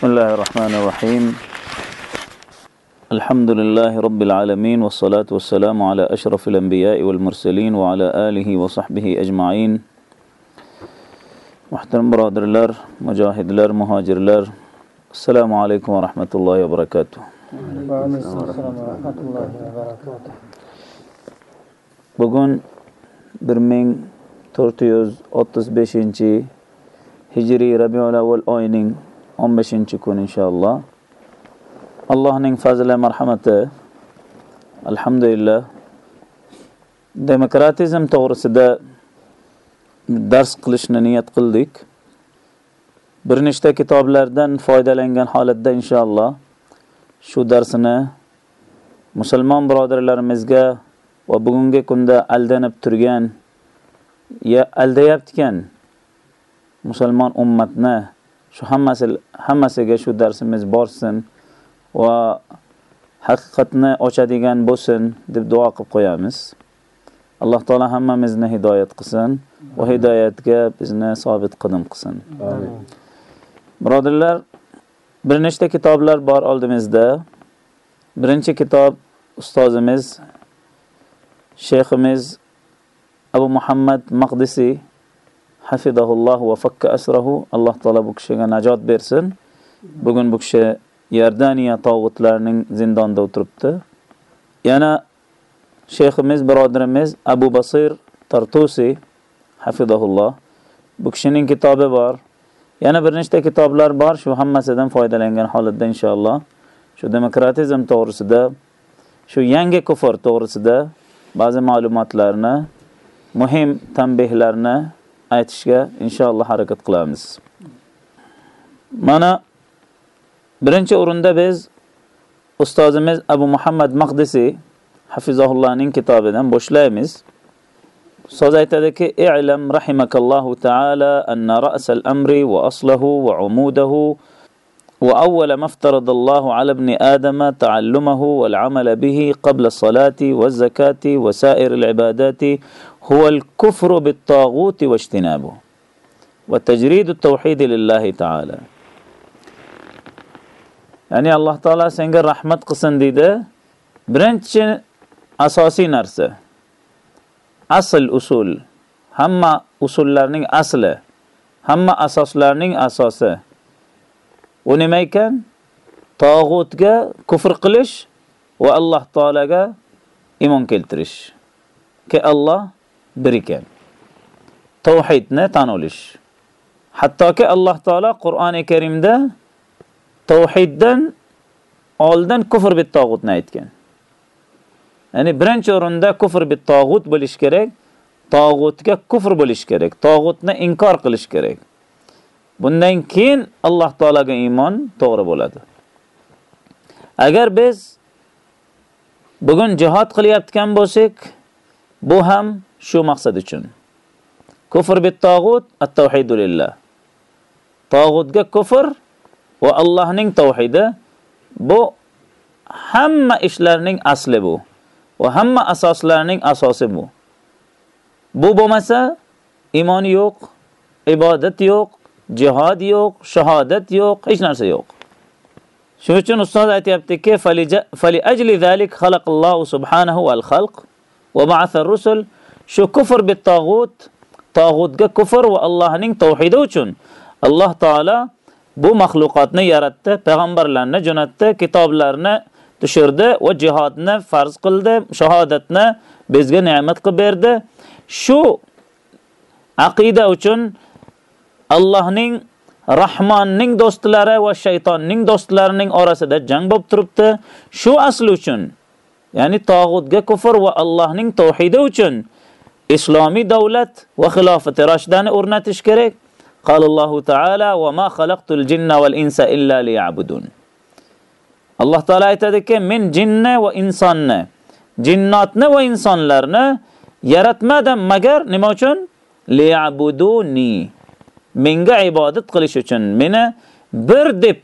بسم الله الرحمن الرحيم. الحمد لله رب العالمين والصلاة والسلام على أشرف الأنبياء والمرسلين وعلى آله وصحبه أجمعين. محترم برادر لر مجاهد لر مهاجر لر السلام عليكم ورحمة الله وبركاته. وعليكم السلام ورحمة الله وبركاته بقون برمين تورتيوز 35 هجري ربيع الأول ayının 15 kun inshaalloh allohning fazli marhamati alhamdulillah. Demokratizm to'g'risida dars qilishni niyat qildik. Bir nechta kitoblardan foydalangan holatda inshaalloh shu darsni musulmon birodarlarimizga va bugungi kunda aldanib turgan ya aldayotgan musulmon ummatni shu hammasi hammasiga shu darsimiz borsin va haqiqatni ochadigan bo'lsin deb duo qilib qo'yamiz. Alloh taolo hammamizni hidoyat qilsin va hidoyatga bizni sobit qadam qilsin. Birodarlar bir nechta kitoblar bor oldimizda. Birinchi kitob ustozimiz shayximiz abu muhammad maqdisiy hafidahulloh va fakka asrahu. Alloh taolo bu kishiga najot bersin. Bugun bu kishi Yordaniya tog'utlarining zindonida o'tiribdi. Yana shayximiz birodarimiz abu basir tartusi hafidahulloh bu kishining kitobi bor. Yana bir nechta kitoblar bor shu hammasidan foydalangan holatda inshaalloh. Shu demokratizm to'g'risida shu yangi kufr to'g'risida ba'zi ma'lumotlarni muhim tanbehlarni aytishga inshaalloh harakat qilamiz mana birinchi o'rinda biz ustozimiz abu muhammad maqdisiy hafizahullohning kitobidan boshlaymiz ustoz aytadiki i'lam rahimakallohu taala anna ra'sal amri wa aslahu wa umudahu وأول ما افترض الله على ابن آدم تعلمه والعمل به قبل الصلاة والزكاة وسائر العبادات هو الكفر بالطاغوت واجتنابه وتجريد التوحيد لله تعالى. يعني الله تعالى سنقر رحمة قسن دي ده برنش أساسي نرسة. أصل أصول. هم أصول لارنين أصل هم أساس لارنين أساسة. ونمي كان طاغوت كفر قلش والله تعالى إيمان كيلترش كالله كي bir ekan. Tavhidni tan olish. Hattoki alloh taolo qur'oni karimda tavhiddan oldin kufr bit tog'utni aytgan. Ya'ni birinchi o'rinda kufr bit tog'ut bo'lish kerak tog'utga kufr bo'lish kerak tog'utni inkor qilish kerak. Bundan keyin alloh taologa iymon to'g'ri bo'ladi. Agar biz bugun jihod qilyotgan bo'lsak bu ham shu maqsad uchun. Kufr bit tog'ut at tavhidu lillah. Tog'utga kufr va allohning tavhidi bu hamma ishlarning asli bu va hamma asoslarning asosi bu. Bu bo'lmasa iymon yo'q ibodat yo'q jihod yo'q shahodat yo'q hech narsa yo'q. Shuning uchun ustoz aytyaptiki fali ajli zalik xalaqallohu subhanahu al xalq va ba'atha rusul shu kufr bit tog'ut tog'utga kufr va allohning tavhidi uchun alloh taolo bu maxluqotni yaratdi payg'ambarlarni jo'natdi kitoblarni tushirdi va jihodni farz qildi shahodatni bizga ne'mat qilib berdi shu aqida uchun Allohning Rahmonning do'stlari va shaytonning do'stlarining orasida jang bo'lib turibdi. Shu asl uchun, ya'ni tog'utga kufr va Allohning tauhidi uchun islomiy davlat va xilofati rashdani o'rnatish kerak. Qallallohu ta'ala va ma xalaqtul jinna val insa illa liya'budun. Alloh taolo aytadiki, men jinni va insonni, jinnatni va insonlarni yaratmadim magar nima uchun? Liya'buduni. menga ibodat qilish uchun meni bir deb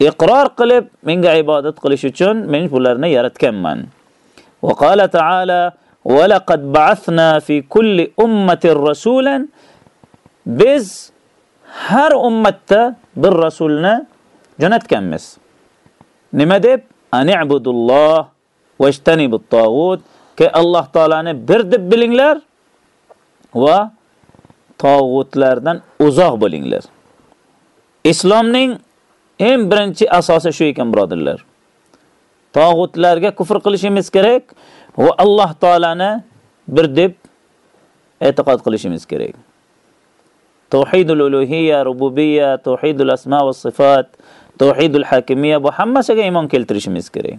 iqror qilib menga ibodat qilish uchun men bularni yaratganman. Va qala ta'ala ولقد بعثنا في كل أمة رسولا بز هر أمة بالرسولنا جنت كمس نمدب أن اعبد الله واجتنبوا الطاغوت كي الله تعالى برد بلينلر و طاغوت لردن أزاغ بلينلر إسلام نين إن برنشي أساسي شوي يكن برادر لر طاغوت لرغة كفر قلشي مسكريك va Alloh taolani bir deb e'tiqod qilishimiz kerak. Tauhidul uluhiyya, rububiyya, tauhidul asma va sifat, tauhidul hakimiyya bu hammasiga iymon keltirishimiz kerak.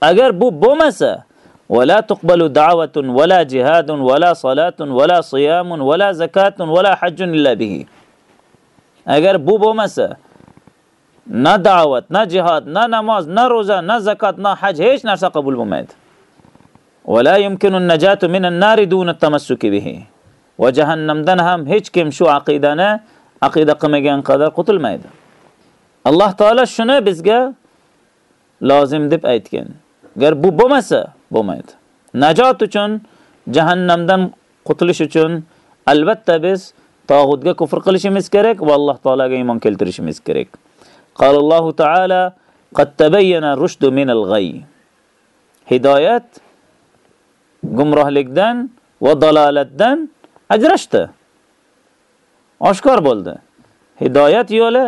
Agar bu bo'lmasa, ولا تقبل دعوة ولا جهاد ولا صلاة ولا صيام ولا زكاة ولا حج إلا به agar bu bo'lmasa na da'vat na jihad na namoz na ro'za na zakat na haj hech narsa qabul bo'lmaydi ولا يمكن النجاة من النار دون التمسك به va jahannamdan ham hech kim shu aqidani aqida qilmagan qadar qutulmaydi alloh taolo shuni bizga lozim deb aytgan agar bu bo'lmasa bo'lmaydi. Najot uchun, jahannamdan qutulish uchun albatta biz tog'utga kufr qilishimiz kerak va Alloh taolaga iymon keltirishimiz kerak. Qala Alloh taala qad tabayyana rushdu min al-ghay. Hidoyat gumrohlikdan va dalolatdan ajrashdi. Oshkor bo'ldi. Hidoyat yo'li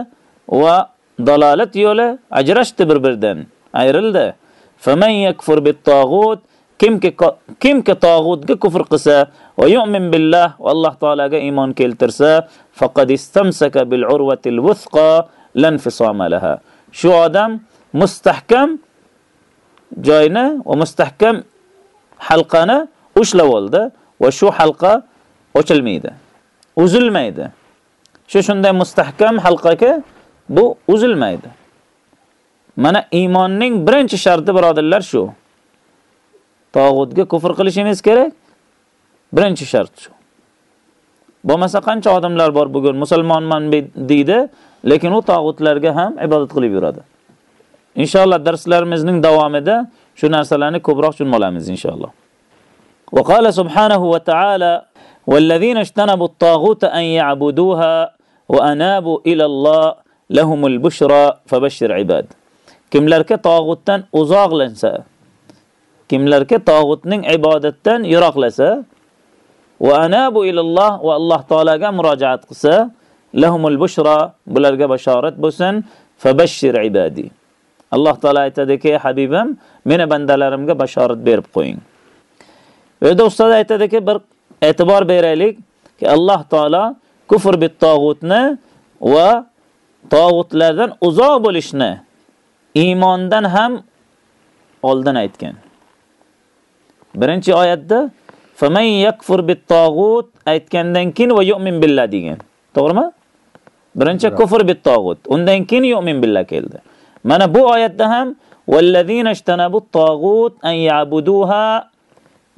va dalolat yo'li ajrashdi bir-birdan, ayrildi. Faman yakfur bit-tagut kimki kimki tagutga kufr qilsa va yu'min billah va Alloh taolaga iymon keltirsa, faqad istamsaka bil urvatil wuthqa lan fisama laha. Shu odam mustahkam joyni va mustahkam halqani ushlab oldi va shu halqa ochilmaydi uzilmaydi shu shunday mustahkam halqaga bu uzilmaydi Mana iymonning birinchi sharti birodarlar shu. Tog'utga kufr qilishimiz kerak. Birinchi shart shu. Bo'lmasa qancha odamlar bor bugun musulmonman deydi, lekin u tog'utlarga ham ibodat qilib yuradi. Inshaalloh darslarimizning davomida shu narsalarni ko'proq tushunib olamiz inshaalloh. Va qala subhanahu va ta'ala والذين اجتنبوا الطاغوت أن يعبدوها وأنابوا إلى الله لهم البشرى فبشر عباد kimlarga tog'utdan uzoqlansa kimlarga tog'utning ibodatdan yiroqlasa va anabu ilalloh va alloh taolaga murojaat qilsa lahumul bushra bularga bashorat bo'lsin fabashshir ibadi Alloh taolo aytadiki habibim meni bandalarimga bashorat berib qo'ying bu yerda ustoz aytadiki bir e'tibor beraylik ki alloh taolo kufr bit tog'utni va tog'utlardan uzoq bo'lishni iymondan ham oldin aytgan. Birinchi oyatda faman yakfur bit-tog'ut aytgandan keyin va yu'min billah degan. To'g'rimi? Birinchi kufr bit-tog'ut, undan keyin yu'min billah keldi. Mana bu oyatda ham vallazina ishtanabut-tog'ut an ya'buduha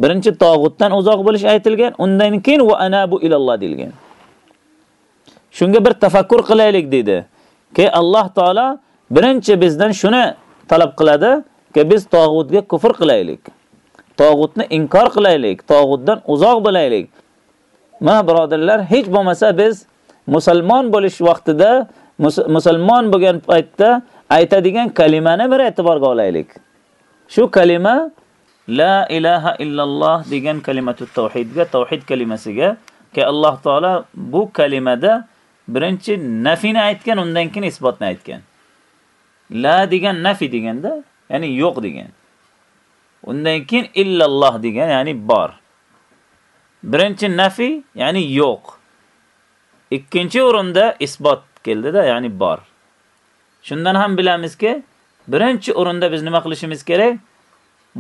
birinchi tog'utdan uzoq bo'lish aytilgan, undan keyin va anabu ilalloh deilgan. Shunga bir tafakkur qilaylik dedi. Ki Alloh taolo birinchi bizdan shuni talab qiladi ki biz tog'utga kufr qilaylik. Tog'utni inkor qilaylik, tog'utdan uzoq bo'laylik. Mana birodarlar, hech bo'lmasa biz musulmon bo'lish vaqtida, musulmon bo'lgan paytda aytadigan kalimani bir e'tiborga olaylik. Shu kalima la ilaha illalloh degan kalimatut tauhidga, tauhid kalimasiga ki Alloh taolo bu kalimada birinchi nafini aytgan, undan keyin isbotni aytgan. La degan nafi deganda, ya'ni yo'q degan. Undan keyin illalloh degan, ya'ni bor. Birinchi nafi, ya'ni yo'q. Ikkinchi o'rinda isbot keldida, ya'ni bor. Shundan ham bilamizki, birinchi o'rinda biz nima qilishimiz kerak?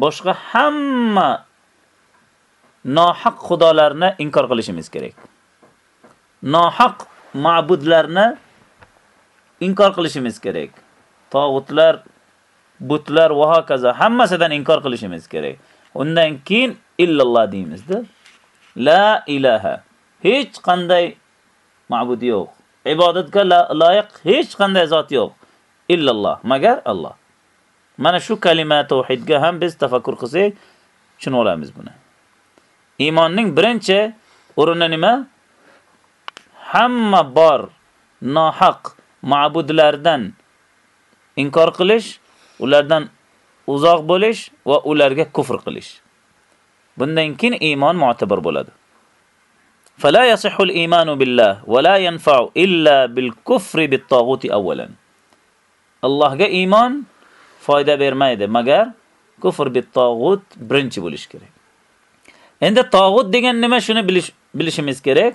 Boshqa hamma nohaq xudolarni inkor qilishimiz kerak. Nohaq ma'budlarni inkor qilishimiz kerak. tog'utlar, butlar va hokazo hammasidan inkor qilishimiz kerak. Undan keyin illalloh deymizda. La ilaha. Hech qanday ma'bud yo'q. Ibodatga loyiq hech qanday zot yo'q. Illalloh, magar Alloh. Mana shu kalima tauhidga ham biz tafakkur qilsak, tushunib olamiz buni. Iymonning birinchi o'rni nima? Hamma bor nohaq ma'budlardan inkor qilish, ulardan uzoq bo'lish va ularga kufr qilish. Bundan keyin iymon mu'tabar bo'ladi. فلا يصح الإيمان بالله ولا ينفع إلا بالكفر بالطاغوت أولا Allohga iymon foyda bermaydi, magar kufr bit-tog'ut birinchi bo'lish kerak. Endi tog'ut degan nima shuni bilish bilishimiz kerak.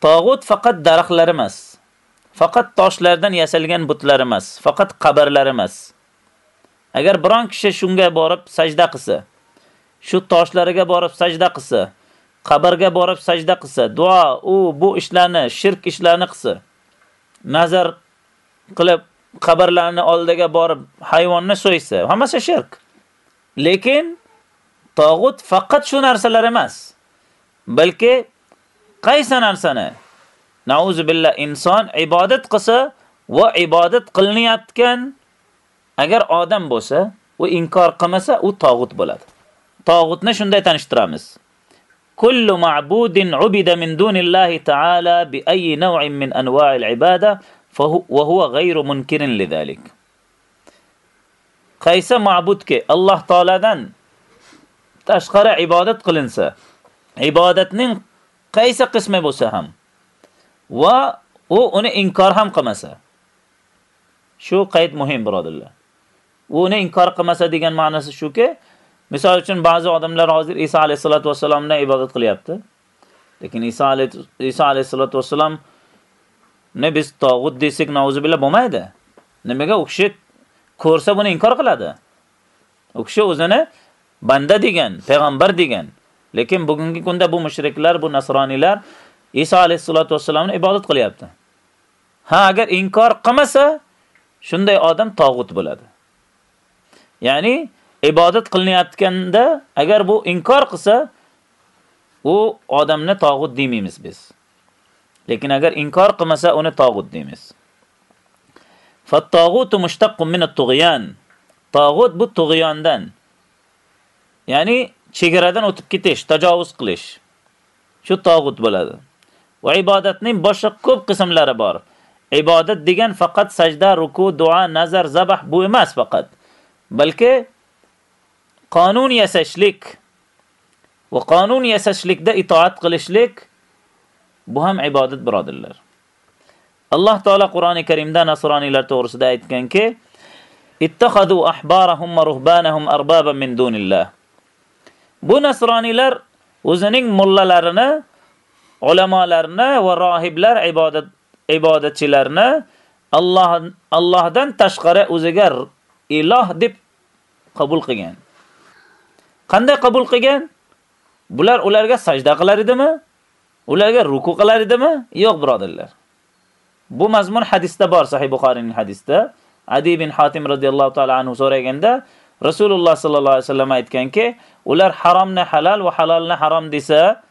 Tog'ut faqat daraxtlar emas. Faqat toshlardan yasalgan butlar emas, faqat qabrlar emas. Agar biron kishi shunga borib sajda qilsa, shu toshlariga borib sajda qilsa, qabrga borib sajda qilsa, duo, u bu ishlarni, shirk ishlarni qilsa, nazar qilib qabrlarni oldiga borib hayvonni so'ysa, hammasi shirk. Lekin tog'ut faqat shu narsalar emas, balki qaysi narsani nauzu billah inson ibodat qilsa va ibodat qilinayotgan agar odam bo'lsa u inkor qilmasa u tog'ut bo'ladi. Tog'utni shunday tanishtiramiz. Kullu ma'budin ubida min dunillahi ta'ala bi بأي naw'in min أنواع ibada وهو غير منكر لذلك qaysi ma'budga Alloh taoladan tashqari ibodat qilinsa, ibodatning qaysi qismi bo'lsa ham va u uni inkor ham qilmasa. Shu qayd muhim birodarlar. U uni inkor qilmasa degan ma'nosi shuki, Misol uchun ba'zi odamlar hozir Isa alayhisolatu vasallamni ibodat qilyapti. Lekin Isa Isa alayhisolatu vasallam ne biz tog'ut desak nauzubillah bo'lmaydi. Nimaga u kishi ko'rsa buni inkor qiladi? U kishi o'zini banda degan, payg'ambar degan. Lekin bugungi kunda bu mushriklar, bu nasroniylar Isa alayhisolatu vasallamni ibodat qilyapti. Ha, agar inkor qilmasa, shunday odam tog'ut bo'ladi. Ya'ni ibodat qilinayotganda agar bu inkor qilsa, u odamni tog'ut demaymiz biz. Lekin agar inkor qilmasa, uni tog'ut deymiz. Fat-tog'utu mushtaqqun min at-tughyan. Tog'ut bu tug'yondan. Ya'ni chegaradan o'tib ketish, tajovuz qilish. Shu tog'ut bo'ladi. Va ibodatning boshqa ko'p qismlari bor. Ibodat degan faqat sajda, ruku, duo, nazar, zabah bu emas faqat. Balki qonun yasashlik va qonun yasashlikda itoat qilishlik bu ham ibodat birodirlar. Alloh taolo Qur'oni Karimda nasroniylar to'g'risida aytganki, ittakhadu ahbarahum va ruhbanahum arbaban min dunillah. Bu nasroniylar o'zining mullalarini, ulamolarini va rohiblar ibodat ibodatchilarni Alloh Allohdan tashqari o'ziga iloh deb qabul qilgan. Qanday qabul qilgan? Bular ularga sajda qilar edimi? Ularga ruku qilar edimi? Yo'q, birodarlar. Bu mazmun hadisda bor, Sahih Buxoriyning hadisida. Adi bin Hatim radhiyallohu ta'ala anhu so'raganda, Rasululloh sallallohu alayhi vasallam aytganki, ular haromni halol va halolni harom desa,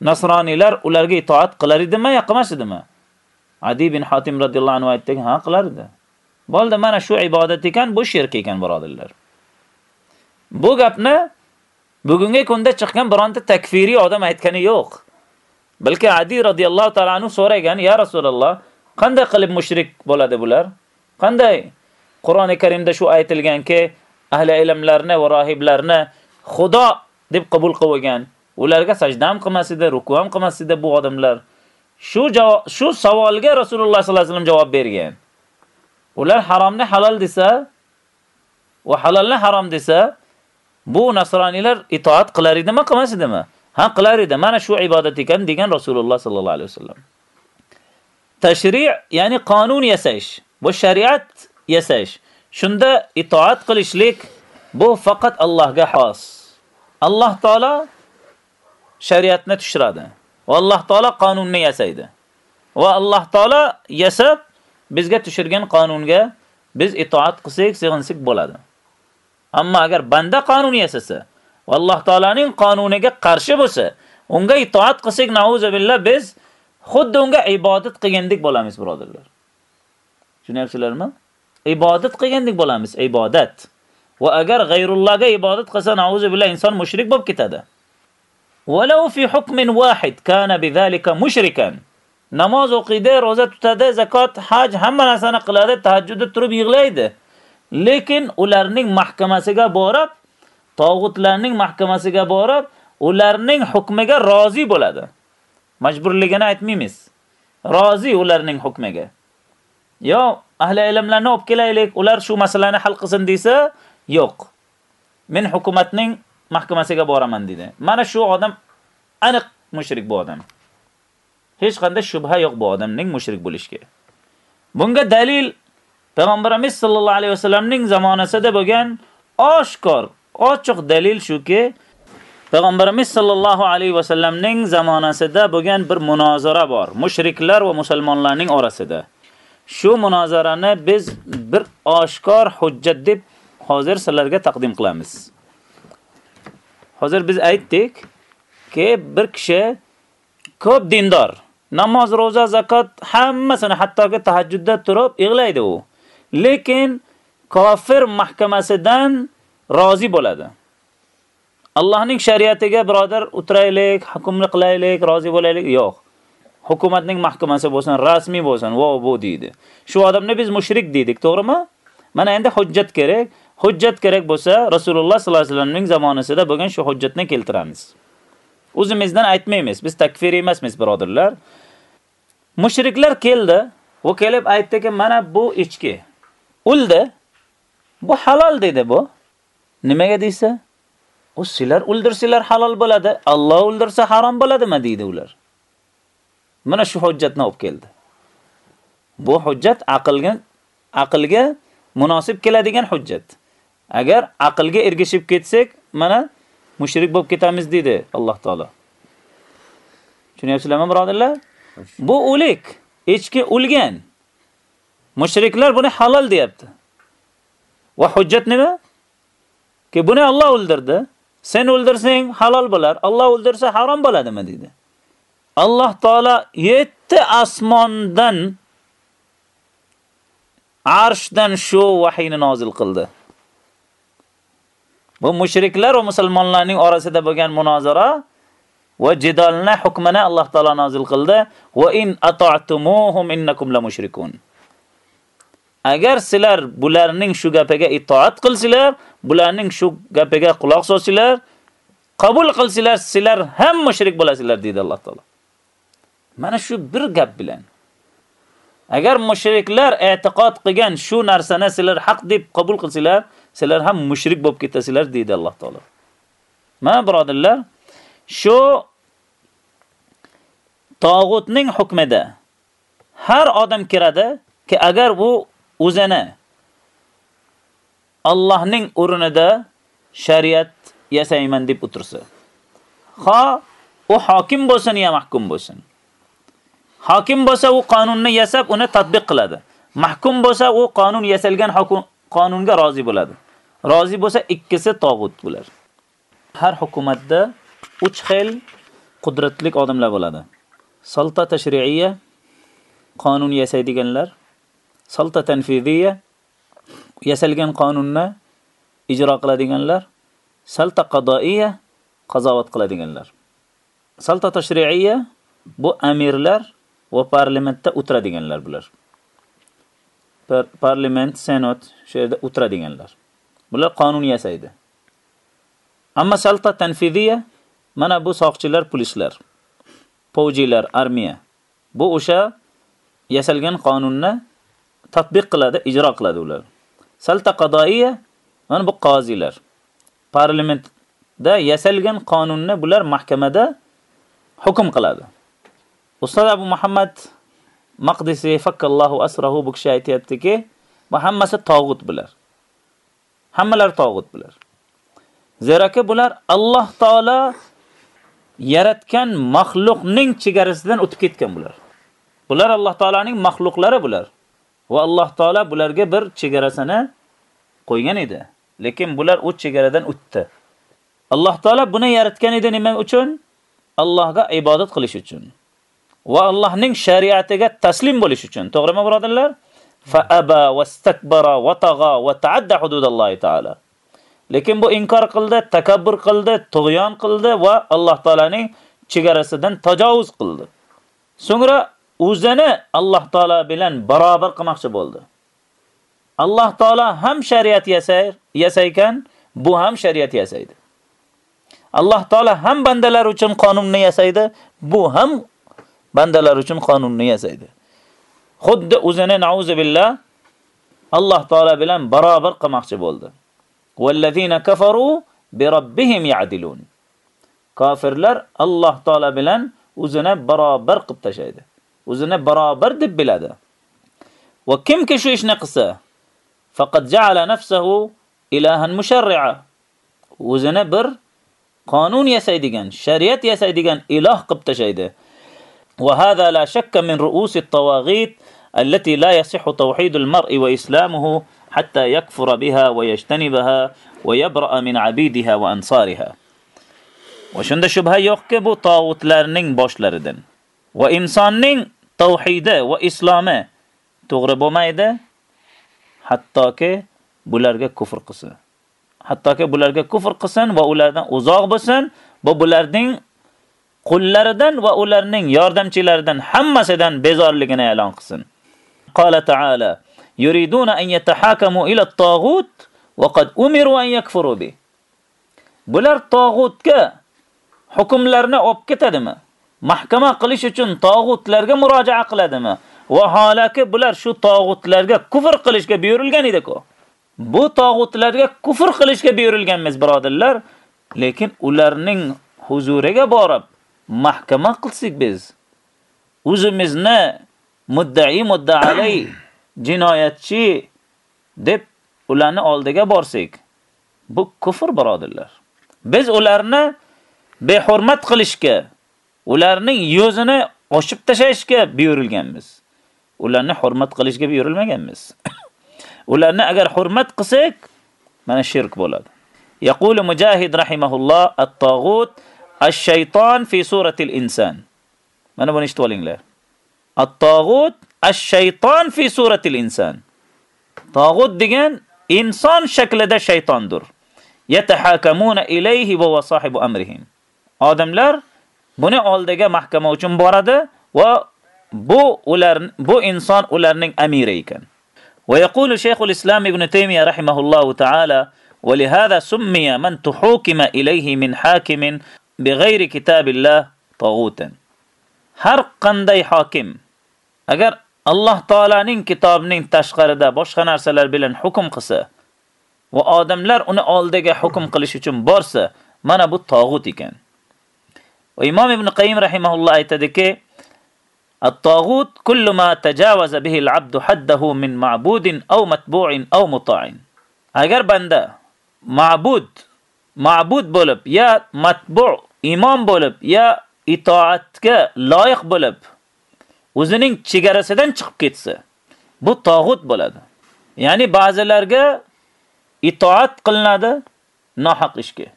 nasroniylar ularga itoat qilar edimi, yo qilmas edimi? Adi bin Hatim radhiyallohu anhu aytdi, ha, qilar edi. Bo'ldi, mana shu ibodat ekan, bu shirk ekan, birodarlar. Bu gapni bugungi kunda chiqqan bironta takfiriy odam aytgani yo'q. Balki Adi radhiyallohu ta'ala anhu so'ragan, "Ya Rasululloh, qanday qilib mushrik bo'ladi bular? Qanday Qur'oni Karimda shu aytilganki, ahli ilmlarni va rohiblarni Xudo deb qabul qilgan, ularga sajda ham qilmas edi, ruku ham qilmas edi bu odamlar." Shu shu savolga Rasululloh sollallohu alayhi vasallam javob bergan. Ular haromni halol desa va halolni harom desa, bu nasroniylar itoat qilar edimi, qilmas edimi? Ha, qilar edi. Mana shu ibodat ekan degan Rasululloh sallallohu alayhi vasallam. Tashri' ya'ni qonun yasash, bu shariat yasash. Shunda itoat qilishlik bu faqat Allohga xos. Alloh taolo shariatni tushiradi. Va Alloh taolo qonunni yasaydi. Va Alloh taolo yasab bizga tushirgan qonunga biz itoat qilsak, sig'insak bo'ladi. Ammo agar banda qonun yasasa va Alloh taolaning qonuniga qarshi bo'lsa, unga itoat qilsak, nauzubillah biz xuddi unga ibodat qilgandek bo'lamiz, birodarlar. Tushunyapsizlarmi? Ibodat qilgandek bo'lamiz, ibodat. Va agar g'ayrullohga ibodat qilsa, nauzubillah inson mushrik bo'lib ketadi. Walau fi hukmin wahid kana bidhalika mushrikan. namoz o'qiydi, roza tutadi, zakot, haj, hamma narsani qiladi, tahajjudda turib yig'laydi. Lekin ularning mahkamasiga borib, tog'utlarning mahkamasiga borib, ularning hukmiga rozi bo'ladi. Majburligini aytmaymiz. Rozi ularning hukmiga. Yo, ahli ilmlarni olib kelaylik, ular shu masalani hal qilsin desa, yo'q. Men hukumatning mahkamasiga boraman dedi. Mana shu odam aniq mushrik bu odam. Hech qanday shubha yo'q bu odamning mushrik bo'lishiga. Bunga dalil Payg'ambarimiz sollallohu alayhi vasallamning zamonasida bo'lgan oshkor, ochiq dalil shuki, Payg'ambarimiz sollallohu alayhi vasallamning zamonasida bo'lgan bir munozara bor, mushriklar va musulmonlarning orasida. Shu munozarani biz bir oshkor hujjat deb hozir sizlarga taqdim qilamiz. Hozir biz aytdikki, bir kishi ko'p dindor, namoz, roza, zakot hammasini hattoki tahajjudda turib yig'laydi u. Lekin kofir mahkamasidan rozi bo'ladi. Allohning shariatiga birodar o'tiraylik, hukmni qilaylik, rozi bo'laylik, yo'q. Hukumatning mahkamasi bo'lsin, rasmiy bo'lsin, vo bu deydi. Shu odamni biz mushrik dedik, to'g'rimi? Mana endi hujjat kerak. Hujjat kerak bo'lsa, Rasululloh sollallohu alayhi vasallamning zamonasida bo'lgan shu hujjatni keltiramiz. O'zimizdan aytmaymiz. Biz takfir emasmiz, birodarlar. Mushriklar keldi, u kelib aytdiki, mana bu ichki. Uldi. Bu halol dedi bu. Nimaga deysa? U sizlar o'ldirsizlar halol bo'ladi, Alloh o'ldirsa harom bo'ladimi deydi ular. Mana shu hujjatni olib keldi. Bu hujjat aqlga aqlga munosib keladigan hujjat. Agar aqlga ergishib ketsak, mana mushrik bo'lib ketamiz dedi Alloh taolo. Tushunyapsizlarmi, birodarlar? Bu o'lik, echki o'lgan. Mushriklar buni halol deyapti. Va hujjat nima? Ki buni Alloh o'ldirdi. Sen o'ldirsang halol bo'lar, Alloh o'ldirsa harom bo'ladimi dedi. Alloh taolo 7 osmondan arshdan shu vahiyni nozil qildi. Bu mushriklar va musulmonlarning orasida bo'lgan munozara va jidolni hukmini Alloh taolo nozil qildi. Va in ata'tumuhum innakum la mushrikun. Agar sizlar bularning shu gapiga itoat qilsizlar, bularning shu gapiga quloq solsizlar, qabul qilsizlar, sizlar ham mushrik bo'lasizlar dedi Alloh taolo. Mana shu bir gap bilan Agar mushriklar e'tiqod qilgan shu narsani sizlar haq deb qabul qilsizlar, sizlar ham mushrik bo'lib ketasizlar deydi Alloh taolo. Mana birodarlar, shu tog'utning hukmida har odam kiradi ki agar bu o'zini Allohning o'rnida shariat yasayman deb o'tirsa. Xo, u hokim bo'lsin yo mahkum bo'lsin. Hokim bo'lsa u qonunni yasab uni tatbiq qiladi. Mahkum bo'lsa u qonun yasalgan qonunga rozi bo'ladi. Rozi bo'lsa ikkisi tog'ut bo'lar. Har hukumatda 3 xil qudratli odamlar bo'ladi. Salta tashri'iyya qonun yasaydiganlar, salta tanfiziya yasalgan qonunni ijro qiladiganlar, salta qadoiya qazovat qiladiganlar. Salta tashri'iyya bu amirlar va parlamentda o'tiradiganlar bular. Parlament, senat shu yerda o'tiradiganlar. Bular qonun yasaydi. Ammo salta tanfiziya mana bu soqchilar, polislar, povjilar, armiya. Bu o'sha yasalgan qonunni tatbiq qiladi, ijro qiladi ular. Salta qadoiya mana bu qozilar. Parlamentda yasalgan qonunni bular mahkamada hukm qiladi. Ustoz Abu Muhammad Maqdisi fakkallohu asrahu bu kishi aytayaptiki, bu hammasi tog'ut bular. Hammalar tog'ut bular. Zeraki bular Alloh taolo yaratgan maxluqning chegarasidan o'tib ketgan bular. Bular Alloh taolaning maxluqlari bular. Va Alloh taolo bularga bir chegarasini qo'ygan edi. Lekin bular u chegaradan o'tdi. Alloh taolo buni yaratgan edi nima uchun? Allohga ibodat qilish uchun. va Allohning shariatiga taslim bo'lish uchun. To'g'rimi, birodarlar? Fa aba wastakbara wa tagha wa ta'adda hududallohi taala. Lekin bu inkor qildi, takabbur qildi, tug'yon qildi va Alloh taolaning chegarasidan tajovuz qildi. So'ngra o'zini Alloh taolo bilan barobar qilmoqchi bo'ldi. Alloh taolo ham shariat yasayr, yasaykan, bu ham shariat yasaydi. Alloh taolo ham bandalar uchun qonunni yasaydi, bu ham bandalar uchun qonunni yasaydi. Xuddi o'zini nauzu billah Alloh taolo bilan barobar qilmoqchi bo'ldi. Vallazina kafaru bi robbihim ya'dilun. Kofirlar Alloh taolo bilan o'zini barobar qilib tashlaydi. وزنا برابر دب بلاده. وكم كشيش نقصه؟ فقد جعل نفسه إلها مشرعة وزنا بر قانون يا سيدقان شريعة يا سيدقان إله قبت شايده وهذا لا شك من رؤوس الطواغيت التي لا يصح توحيد المرء وإسلامه حتى يكفر بها ويجتنبها ويبرأ من عبيدها وأنصارها. وشند شبهة يخكب طاوت لارنين بوش لردن va insonning tavhidi va islomi to'g'ri bo'lmaydi hattoki bularga kufr qilsin. Hattoki bularga kufr qilsin va ulardan uzoq bo'lsin va bularning qullaridan va ularning yordamchilaridan hammasidan bezorligini e'lon qilsin. Qala ta'ala: "Yuriduna an yatahakamu ila at-taghut va qad umiru an yakfuru bi." Bular tog'utga hukmlarni olib ketadimi? Mahkama qilish uchun tog'utlarga murojaat qiladimi? Vaholaki bular shu tog'utlarga kufr qilishga buyurilgan edi-ku. Bu tog'utlarga kufr qilishga buyurilganmiz birodarlar. Lekin ularning huzuriga borib mahkama qilsak biz. O'zimizni muddai muddaalay jinoyatchi deb ularni oldiga borsak bu kufr birodarlar. Biz ularni behurmat qilishga ularning yo'zini ochib tashlashga buyurilganmiz. Ularni hurmat qilishga buyurilmaganmiz. ularni agar hurmat qilsak, mana shirk bo'ladi. Yaqulu Mujahid rahimahulloh at-taghut ash-shayton fi suratil inson. Mana buni eshitib olinglar. At-taghut ash-shayton fi suratil inson. Taghut degan inson shaklida shaytondir. Yatahakamuna ilayhi va sahibu amrihim. Odamlar buni oldiga mahkama uchun boradi va bu ular bu inson ularning amiri ekan ويقول شيخ الإسلام ابن تيمية رحمه الله تعالى ولهذا سمي من تحوكم إليه من حاكم بغير كتاب الله طاغوتا har qanday hokim agar Alloh taolaning kitobining tashqarida boshqa narsalar bilan hukm qilsa va odamlar uni oldiga hukm qilish uchun borsa, mana bu tog'ut ekan. Va Imom Ibn Qayyim rahimahulloh aytadiki, At-tag'ut kullu ma tajawaza bihi al-'abdu haddahu min ma'budin aw matbu'in aw muta'in. Agar banda ma'bud ma'bud bo'lib, ya matbu' imom bo'lib, ya itoatga loyiq bo'lib, o'zining chegarasidan chiqib ketsa, bu tog'ut bo'ladi. Ya'ni ba'zilarga itoat qilinadi nohaq ishga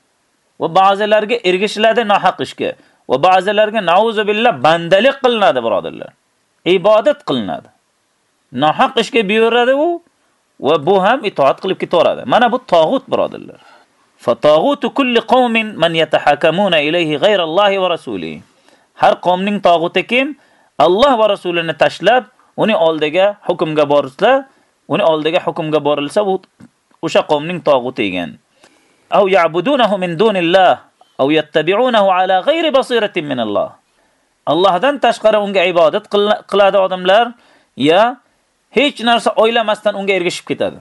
va ba'zilarga ergishiladi nohaq ishga va ba'zilarga billah bandalik qilinadi, birodarlar. Ibodat qilinadi. Nohaq ishga buyuradi u va bu ham itoat qilib ketaveradi. Mana bu tog'ut, birodarlar. Fatog'utu kulli qawmin man yatahakamuna ilayhi ghayra Allohi va rasulihi. Har qavmning tog'uti kim? Alloh va rasulini tashlab, uni oldiga hukmga borsa, uni oldiga hukmga borilsa, u o'sha qavmning tog'uti ekan. Au ya'budunahu min dunillah او yattabi'unahu ala g'ayri basiratin min Allah Allohdan tashqari unga ibodat qiladi odamlar ya hech narsa o'ylamasdan unga ergashib ketadi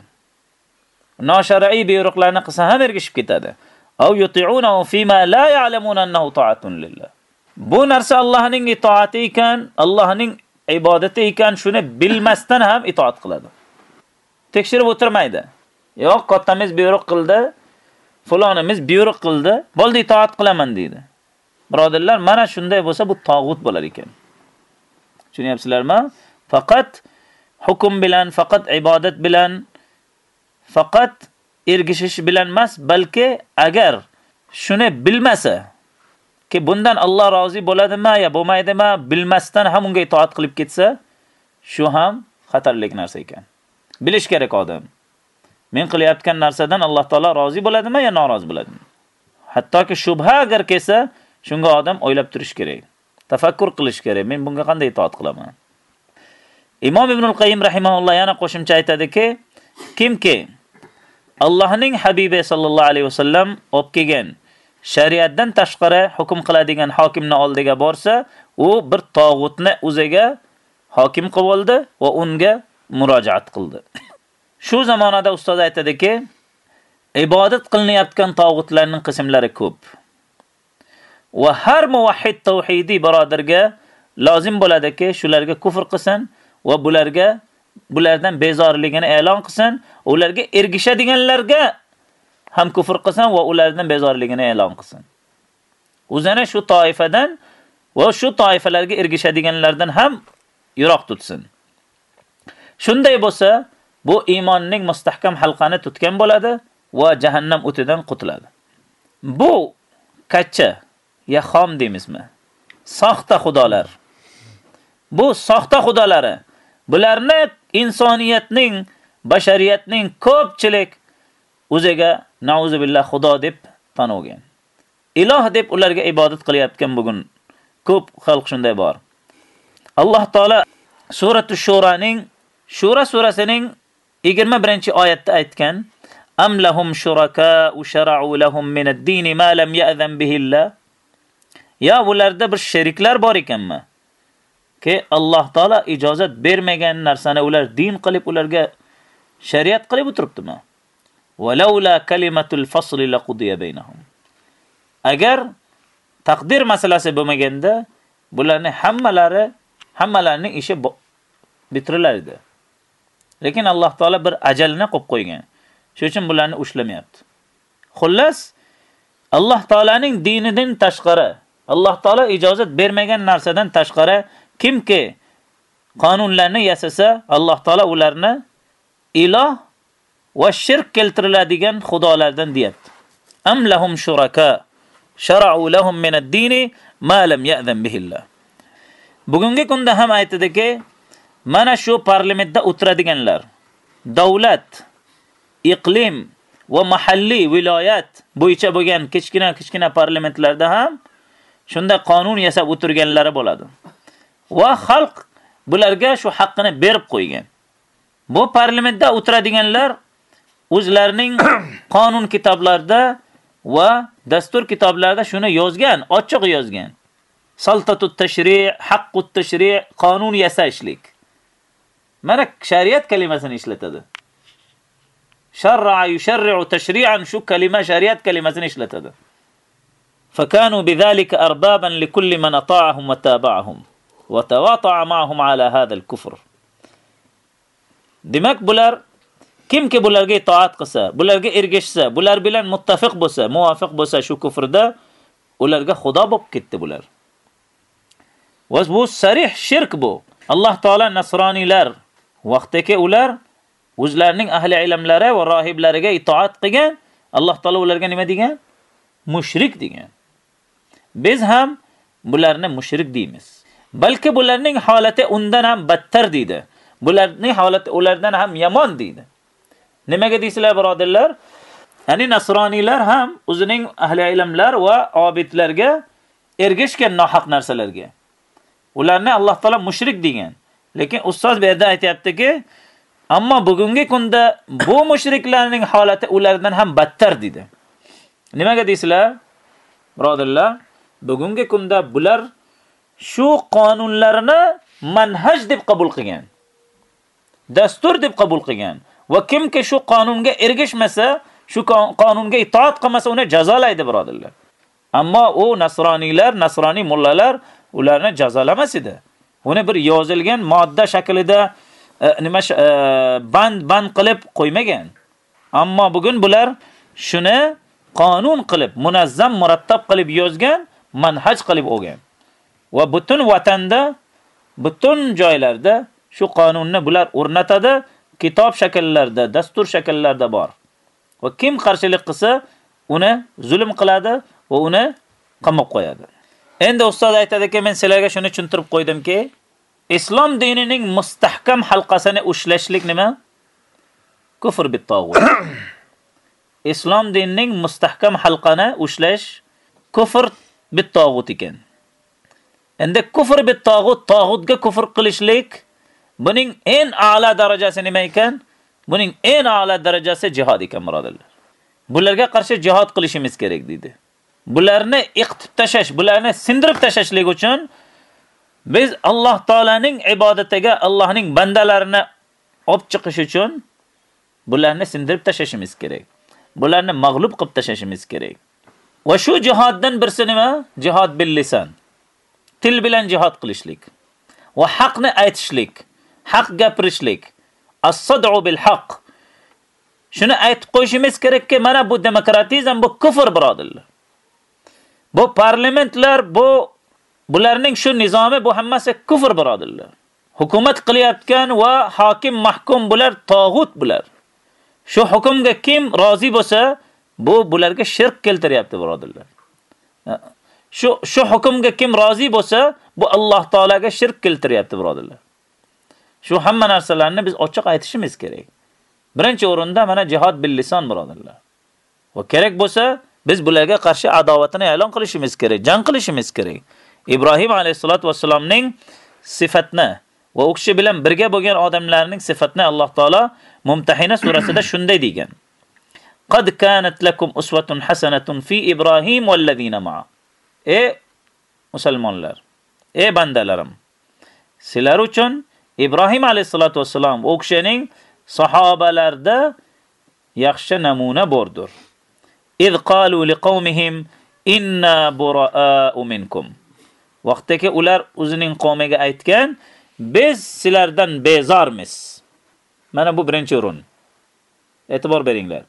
noshar'iy buyruqlarni qilsa ham ergashib ketadi. Aw yuti'unahu fima la ya'lamuna annahu ta'atun lillah. Bu narsa Allohning itoati ekan, Allohning ibodati ekan, shuni bilmasdan ham itoat qiladi. Tekshirib o'tirmaydi. Yo'q, kattamiz buyruq qildi, fulonimiz buyruq qildi, bo'ldi itoat qilaman deydi. Birodarlar, mana shunday bo'lsa bu tog'ut bo'lar ekan. Tushunyapsizlarmi? Faqat hukm bilan, faqat ibodat bilan faqat ergishish bilan emas, balki agar shuni bilmasa ki bundan Alloh rozi bo'ladimi yo bo'lmaydimi, bilmasdan ham unga itoat qilib ketsa, shu ham xatarlik narsa ekan. Bilish kerak odam. Men qilayotgan narsadan Alloh taolo rozi bo'ladimi yo norozi bo'ladimi? Hattoki shubha agar kelsa, shunga odam o'ylab turish kerak. Tafakkur qilish kerak. Men bunga qanday itoat qilaman? Imom Ibn al-Qayyim rahimahulloh yana qo'shimcha aytadiki, kimki Allohning habibi sallallohu alayhi vasallam olib kelgan shariatdan tashqari hukm qiladigan hokimni oldiga borsa, u bir tog'utni o'ziga hokim qilib oldi va unga murojaat qildi. Shu zamonada ustoz aytadiki, ibodat qilinayotgan tog'utlarning qismlari ko'p. Va har muvahhid tauhidiy birodarga lozim bo'ladiki, shularga kufr qilsin va bularga bulardan bezorligini e'lon qilsin, ularga ergishadiganlarga ham kufr qilsin va ulardan bezorligini e'lon qilsin. O'zini shu toifadan va shu toifalarga ergishadiganlardan ham yiroq tutsin. Shunday bo'lsa, bu iymonning mustahkam halqani tutgan bo'ladi va jahannam o'tidan qutuladi. Bu kacha ya xom deymizmi? Soxta xudolar. Bu soxta xudolari. Bularni insoniyatning, bashariyatning ko'pchilik o'ziga nauzubillah xudo deb tan olgan. Iloh deb ularga ibodat qilyotgan bugun ko'p xalq shunday bor. Alloh taolo suratu Shuraning Shura surasining 21-oyatda aytgan: Am lahum shuraka shara'u lahum min ad-din ma lam ya'zan bihi Allah. Ya ularda bir sheriklar bor ekanmi? Ki Alloh taolo ijozat bermagan narsani ular din qilib ularga shariat qilib o'tiribdimi? Walaula kalimatul fasl laqudiya baynahum. Agar taqdir masalasi bo'lmaganda, bularni hammalari hammalarining ishi bitirilar edi. Lekin Alloh taolo bir ajalni qo'yib qo'ygan. Shuning uchun bularni ushlamayapti. Xullas, Alloh taolaning dinidan tashqari, Alloh taolo ijozat bermagan narsadan tashqari kimki qonunlarni yasasa, Alloh taolo ularni iloh va shirk keltiriladigan xudolardan deyapti. Am lahum shuraka shara'u lahum min ad-dini ma lam ya'zan bihi Bugungi kunda ham aytadiki, mana shu parlamentda o'tiradiganlar davlat, iqlim va mahalliy viloyat bo'yicha bo'lgan kichkina-kichkina parlamentlarda ham shunda qonun yasab o'tirganlari bo'ladi. Va xalq bularga shu haqqini berib qo'ygan. Bu parlamentda o'tiradiganlar o'zlarining qonun kitoblarida va dastur kitoblarida shuni yozgan, ochiq yozgan. Saltatut tashri', haqqut tashri', qonun yasashlik. Mana shariat kalimasini ishlatadi. Shar'a yusharri'u tashri'an shu kalima shariat kalimasini ishlatadi. فكانوا بذلك أربابا لكل من أطاعهم وتابعهم وتواطع معهم على هذا الكفر demak bular kimki bularga itoat qilsa bularga ergashsa bular bilan muttafiq bo'lsa muvofiq bo'lsa shu kufrda ularga xudo bo'lib ketdi bular va bu sarih shirk bu alloh taolo nasroniylar vaqtdagi ular o'zlarining ahli ilmlari va rohiblariga itoat qilgan alloh taolo ularga nima degan? Mushrik degan. Biz ham bularni mushrik deymiz. Balki bularning holati undan ham battar deydi. Bularning holati ulardan ham yomon deydi. Nimaga deysizlar birodarlar? Ya'ni nasroniylar ham o'zining ahli ilmlar va obidlarga ergashgan nohaq narsalarga. Ularni alloh taolo mushrik degan. Lekin ustoz bu yerda aytyaptiki ammo bugungi kunda bu mushriklarning holati ulardan ham battar dedi. nimaga deysizlar? Birodarlar bugungi kunda bular shu qonunlarni manhaj deb qabul qilgan dastur deb qabul qilgan va kimki shu qonunga ergashmasa shu qonunga itoat qilmasa uni jazolaydi birodarlar. Ammo u nasroniylar nasroniy mullalar ularni jazolamas edi. Uni bir yozilgan modda shaklida e, nima e, band band qilib qo'ymagan. Ammo bugun bular shuni qonun qilib munazzam murattab qilib yozgan manhaj qilib olgan. Va butun vatanda butun joylarda shu qonunni bular o'rnatadi kitob shakllarida dastur shakllarida bor. Va kim qarshilik qilsa uni zulm qiladi va uni qamab qo'yadi. Endi ustoz aytadiki men sizlarga shuni tushuntirib qo'ydimki islom dinining mustahkam halqasini ushlashlik nima kufr bit islom dinining mustahkam halqani ushlash kufr bit tog'ut ekan endi kufr bit tog'ut tog'utga kufr qilishlik Buning eng a'la darajasi nima ekan? Buning eng a'la darajasi jihad ekan, birodarlar. Bularga qarshi jihad qilishimiz kerak dedi. Bularni iqtib tashash, bularni sindirib tashashlik uchun biz Alloh taolaning ibodatiga, Allohning bandalarini olib chiqish uchun bularni sindirib tashashimiz kerak. Bularni mag'lub qilib tashashimiz kerak. Va shu jihoddan birsi nima? Jihod bil lisan. Til bilan jihod qilishlik. Va haqni aytishlik, haq gapirishlik. As-sad'u bil haqq. Shuni aytib qo'yishimiz kerakki, mana bu demokratizm, bu kufr birodarlar. Bu parlamentlar, bu bularning shu nizomi bu hammasi kufr birodirlar. Hukumat qilayotgan va hokim mahkum bular tog'ut bular. Shu hukmga kim rozi bo'lsa, bu bularga shirk keltiryapti birodirlar. Shu shu hukmga kim rozi bo'lsa, bu Alloh taolaga shirk keltiryapti birodirlar. Shu hamma narsalarni biz ochiq aytishimiz kerak. Birinchi o'rinda mana jihad bil lisan birodirlar. Va kerak bo'lsa, biz bularga qarshi adovatini e'lon qilishimiz kerak, jang qilishimiz kerak. Ibrohim alayhisolatu vasallamning sifatni va u kishi bilan birga bo'lgan odamlarning sifatini Alloh taolo Mumtahina surasida shunday degan. Qad kanat lakum uswatun hasanatun fi Ibrohim vallazina ma'a. Ey musulmonlar, ey bandalarim, sizlar uchun Ibrohim alayhisolatu vasallam u kishining sahobalarda yaxshi namuna bordir. Iz قالوا لقومهم inna bura'u منكم Vaqtdagi ular o'zining qavmiga aytgan, biz sizlardan bezormiz. Mana bu birinchi o'rin. E'tibor beringlar.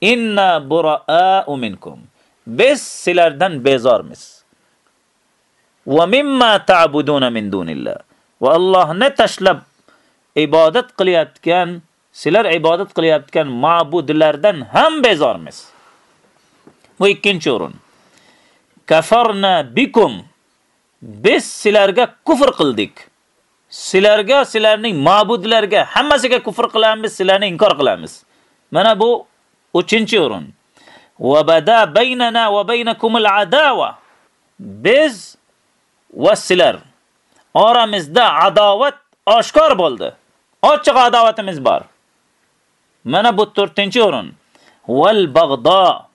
Inna bura'u minkum. Biz sizlardan bezormiz. Va mimma ta'buduna min dunillah. Va Allohni tashlab ibodat qilayotgan, sizlar ibodat qilayotgan ma'budlardan ham bezormiz. Bu ikkinchi o'rin. Kafarna bikum. Biz sizlarga kufr qildik. Sizlarga, sizlarning ma'budlarga hammasiga kufr qilamiz, sizlarni inkor qilamiz. Mana bu 3-o'rin. Va bada baynana va baynakum al-adawa. Biz va sizlar oramizda adovat oshkor bo'ldi. Ochiq adovatimiz bor. Mana bu 4-o'rin. Val bag'do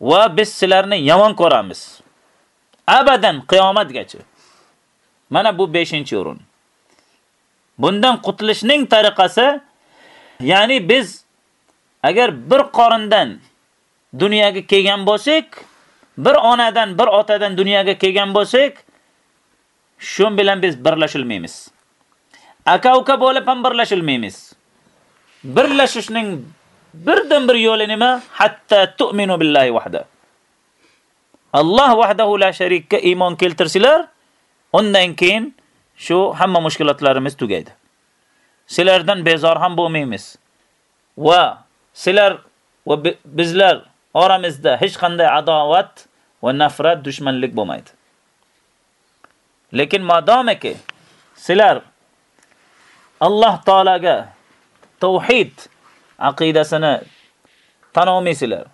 va biz sizlarni yomon ko'ramiz. Abadan qiyomatgacha. Mana bu 5-o'rin. Bundan qutulishning tariqasi, ya'ni biz agar bir qorindan dunyoga kelgan bo'lsak, bir onadan, bir otadan dunyoga kelgan bo'lsak, shu bilan biz birlashilmaymiz. Aka-uka bo'lib ham birlashilmaymiz. Birlashishning birdan bir yo'li nima? Hatta tu'minu billahi wahda. Alloh wahdahu la sharikka iymon keltirsilar, undan keyin shu hamma mushkulotlarimiz tugaydi. Sizlardan bezor ham bo'lmaymiz. Va sizlar va bizlar oramizda hech qanday adovat va nafrat, dushmanlik bo'lmaydi. Lekin madomaki sizlar Alloh taolaga tauhid aqidasini tan olmaysizlar.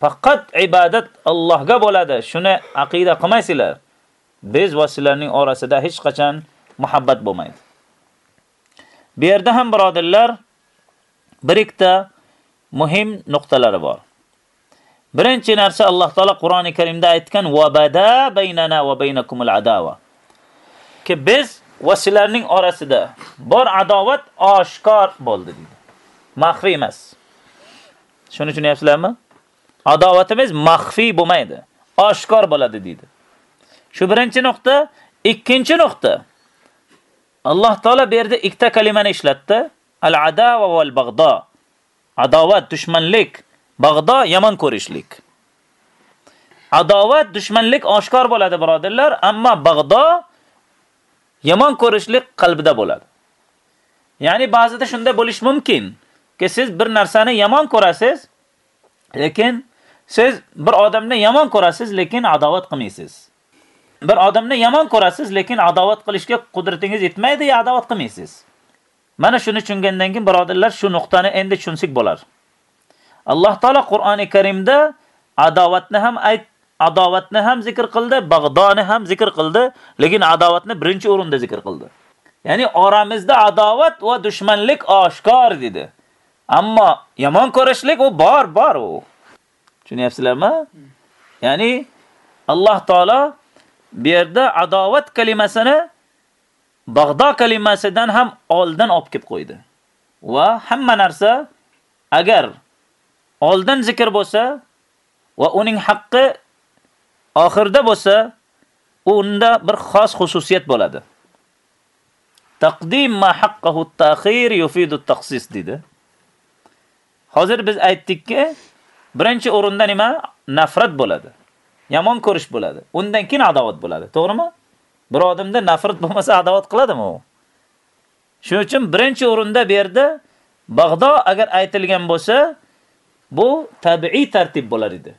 Faqat ibodat Allohga bo'ladi. Shuni aqida qilmaysizlar. Biz va sizlarning orasida hech qachon muhabbat bo'lmaydi. Bu yerda ham birodirlar, bir ikkita muhim nuqtalari bor. Birinchi narsa Alloh taolo Qur'oni Karimda aytgan va bada baynana va baynakumul adawa. Ki biz va sizlarning orasida bor adovat oshkor bo'ldi dedi. Maxfiy emas. Shuni tushunyapsizlarmi? Adovatimiz maxfiy bo'lmaydi, oshkor bo'ladi dedi. Shu birinchi nuqta, ikkinchi nuqta. Alloh taolo berdi ikkita kalimani ishlatdi. Al-adawa wal bag'do. Adovat, dushmanlik, bag'do yomon ko'rishlik. Adovat, dushmanlik oshkor bo'ladi, birodarlar, ammo bag'do yomon ko'rishlik qalbida bo'ladi. Ya'ni ba'zida shunda bo'lish mumkin, ki siz bir narsani yomon ko'rasiz, lekin siz bir odamni yomon ko'rasiz, lekin adovat qilmaysiz. Bir odamni yomon ko'rasiz, lekin adovat qilishga qudratingiz yetmaydi, ya adovat qilmaysiz. Mana shuni tushungandan keyin birodarlar shu nuqtani endi tushunsak bo'lar. Alloh taolo Qur'oni Karimda adovatni ham ayt adovatni ham zikr qildi, bag'doni ham zikr qildi, lekin adovatni birinchi o'rinda zikr qildi. Ya'ni oramizda adovat va dushmanlik oshkor dedi. Ammo yomon ko'rishlik u bor, bor u. Tushunyapsizlarmi? Ya'ni Alloh taolo bu yerda adovat kalimasini Bag'do kalimasidan ham oldin olib kelib qo'ydi. Va hamma narsa agar oldin zikr bo'lsa va uning haqqi oxirda bo'lsa, unda bir xos xususiyat bo'ladi. Taqdim ma haqqahu at-ta'khir yufidu at-takhsis dedi. Hozir biz aytdikki, birinchi o'rinda nima? Nafrat bo'ladi. Yomon ko'rish bo'ladi. Undan keyin adovat bo'ladi. To'g'rimi? Bir odamda nafrat bo'lmasa adovat qiladimi u? Shuning uchun birinchi o'rinda bu yerda Bag'do agar aytilgan bo'lsa, bu tabiiy tartib bo'lar edi.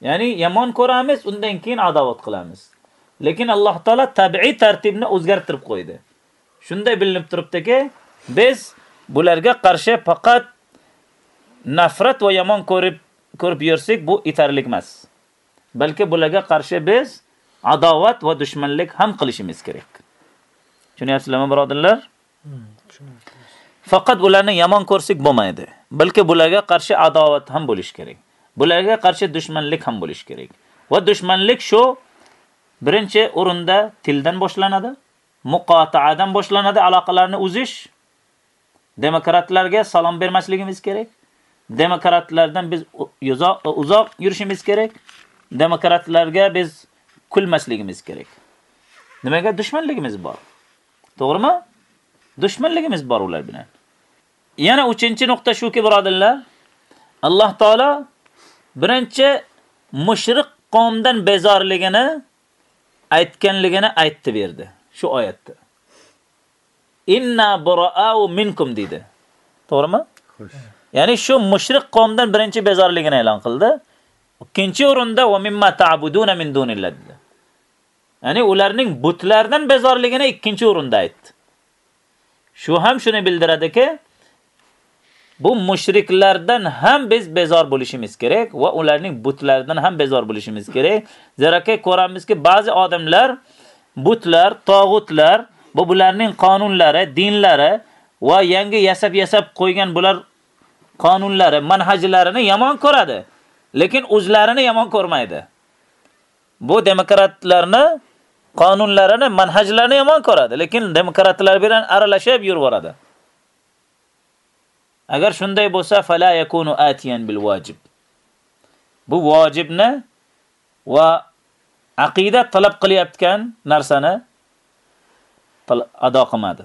Ya'ni yomon ko'ramiz, undan keyin adovat qilamiz. Lekin Alloh taolo tabiiy tartibni o'zgartirib qo'ydi. Shunday bilinib turibdiki, biz bularga qarshi faqat nafrat va yomon ko'rib ko'rib yursak, bu yetarli emas. Balki bularga qarshi biz adovat va dushmanlik ham qilishimiz kerak. Tushunyapsizlarmi, birodarlar? Faqat ularni yomon ko'rsak bo'lmaydi. Balki bularga qarshi adovat ham bo'lish kerak. Bularga qarshi dushmanlik ham bo'lish kerak. Va dushmanlik shu birinchi o'rinda tildan boshlanadi, muqotaadan boshlanadi, aloqalarni uzish. Demokratlarga salom bermasligimiz kerak. Demokratlardan biz uzoq uzoq yurishimiz kerak. Demokratlarga biz kulmasligimiz kerak. Nimaga dushmanligimiz bor? To'g'rimi? Dushmanligimiz bor ular bilan. Yana 3-nuqta shuki, birodarlar, Alloh taolo birinchi mushriq qavmdan bezorligini aytganligini aytdi berdi shu oyatda. Inna bura'u minkum dedi. To'g'rimi? Xo'sh. Ya'ni shu mushrik qavmdan birinchi bezorligini e'lon qildi. Ikkinchi o'rinda va mimma ta'buduna min dunillah dedi. Ya'ni ularning butlardan bezorligini ikkinchi o'rinda aytdi. Shu ham shuni bildiradiki, bu mushriklardan ham biz bezor bo'lishimiz kerak va ularning butlaridan ham bezor bo'lishimiz kerak. Zaraki ko'ramizki, ba'zi odamlar butlar, tog'utlar, bu bularning qonunlari, dinlari va yangi yasab-yasab qo'ygan bular qonunlari, manhajlarini yomon ko'radi, lekin o'zlarini yomon ko'rmaydi. Bu demokratlarni qonunlarini, manhajlarini yomon ko'radi, lekin demokratlar bilan aralashib yuraveradi. Agar shunday bo'lsa, fala yakunu atiyan bil vojib. Bu vojibni va aqida talab qilayotgan narsani ado qilmadi.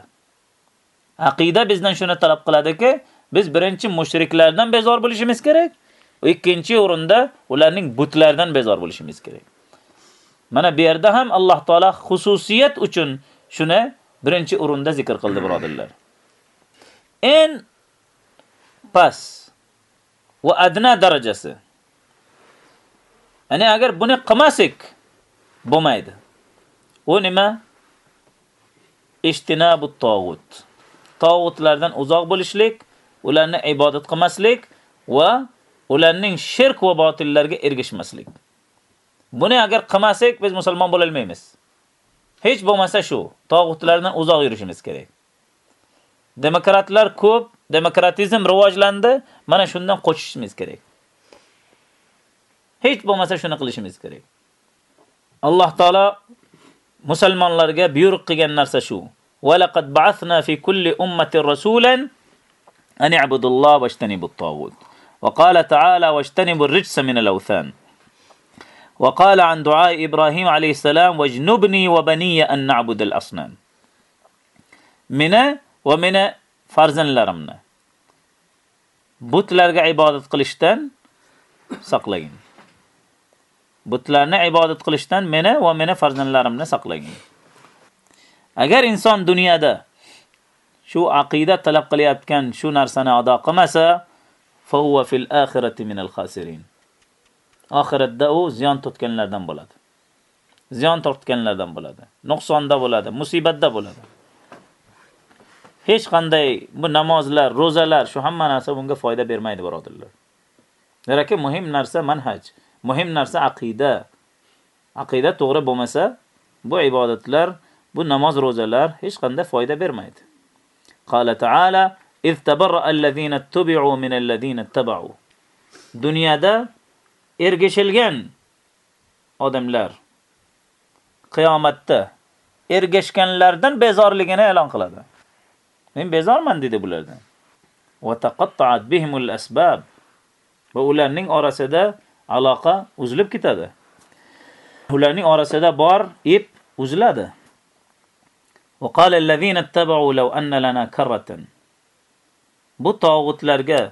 Aqida bizdan shuni talab qiladiki, biz birinchi mushriklardan bezor bo'lishimiz kerak, ikkinchi o'rinda ularning butlardan bezor bo'lishimiz kerak. Mana bu yerda ham Alloh taolo xususiyat uchun shuni birinchi o'rinda zikr qildi, birodarlar. En pas va adna darajasi. Ya'ni agar buni qilmasak bo'lmaydi. U nima? Ishtinabut tog'ut. Tog'utlardan uzoq bo'lishlik, ularni ibodat qilmaslik va ularning shirk va botillarga ergishmaslik. Buni agar qilmasak biz musulmon bo'la olmaymiz. Hech bo'lmasa shu, tog'utlardan uzoq yurishimiz kerak. Demokratlar ko'p, demokratizm rivojlandi, mana shundan qochishimiz kerak. Hech bo'lmasa shuni qilishimiz kerak. Alloh taolo musulmonlarga buyruq qilgan narsa shu. Va laqad ba'athna fi kulli ummatin أن اعبدوا الله واجتنبوا الطاغوت. وقال تعالى واجتنبوا الرجس من الأوثان. وقال عن دعاء إبراهيم عليه السلام واجنبني وبني أن نعبد الأصنام. من ومن فرزن لرمنا. بطلر عبادة قلشتان سقلين. butlarni ibodat qilishdan meni va لرمنا سقلين. saqlagin agar inson dunyoda shu aqida talab qilayotgan shu narsani ado qilmasa, fa huwa fil oxirati minal khasirin. Oxiratda u ziyon tortganlardan bo'ladi. Ziyon tortganlardan bo'ladi. Nuqsonda bo'ladi, musibatda bo'ladi. hech qanday bu namozlar, ro'zalar, shu hamma narsa bunga foyda bermaydi, birodarlar. Demakki, muhim narsa manhaj, muhim narsa aqida. Aqida to'g'ri bo'lmasa, bu ibodatlar bu namoz ro'zalar hech qanday foyda bermaydi. Qala ta'ala iz tabarra'a allazina tubi'u min allazina tabau. Dunyoda ergashilgan odamlar qiyomatda ergashganlardan bezorligini e'lon qiladi. Men bezorman dedi bulardan. Va taqatta'at bihimul asbab. Va ularning orasida aloqa uzilib ketadi. Ularning orasida bor ip uziladi. Va qala اتبعوا ittaba'u law anna lana. Bu tog'utlarga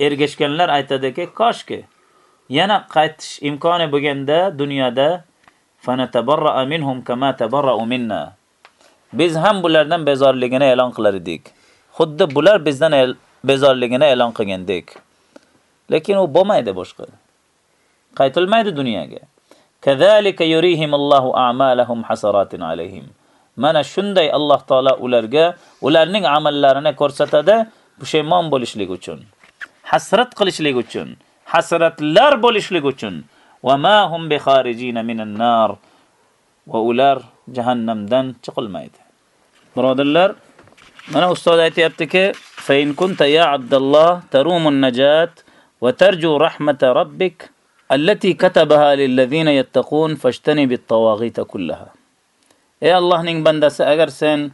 ergashganlar aytadiki, koshki yana qaytish imkoni bo'lganda dunyoda fanatabarra'a minhum kama tabarra'u minna. Biz ham bulardan bezorligini e'lon qilar edik. Xuddi bular bizdan bezorligini e'lon qilgandek. Lekin u bo'lmaydi boshqa. Qaytilmaydi dunyoga. Kazalika yurihimullohu a'malahum hasaratin alayhim. Mana shunday Alloh taolo ularga ularning amallarini ko'rsatadi, pushaymon bo'lishlik uchun, hasrat qilishlik uchun, hasratlar bo'lishlik uchun. Va ma hum bi kharijina minan nar. Va ular jahannamdan chiqilmaydi. Birodarlar, mana ustoz aytayaptiki, fa in kunta ya abdulloh tarumun najat va tarju rahmata rabbik allati katabaha lil ladina yattaqun fashtani bit tawagita kullaha. Ey Allohning bandasi, agar sen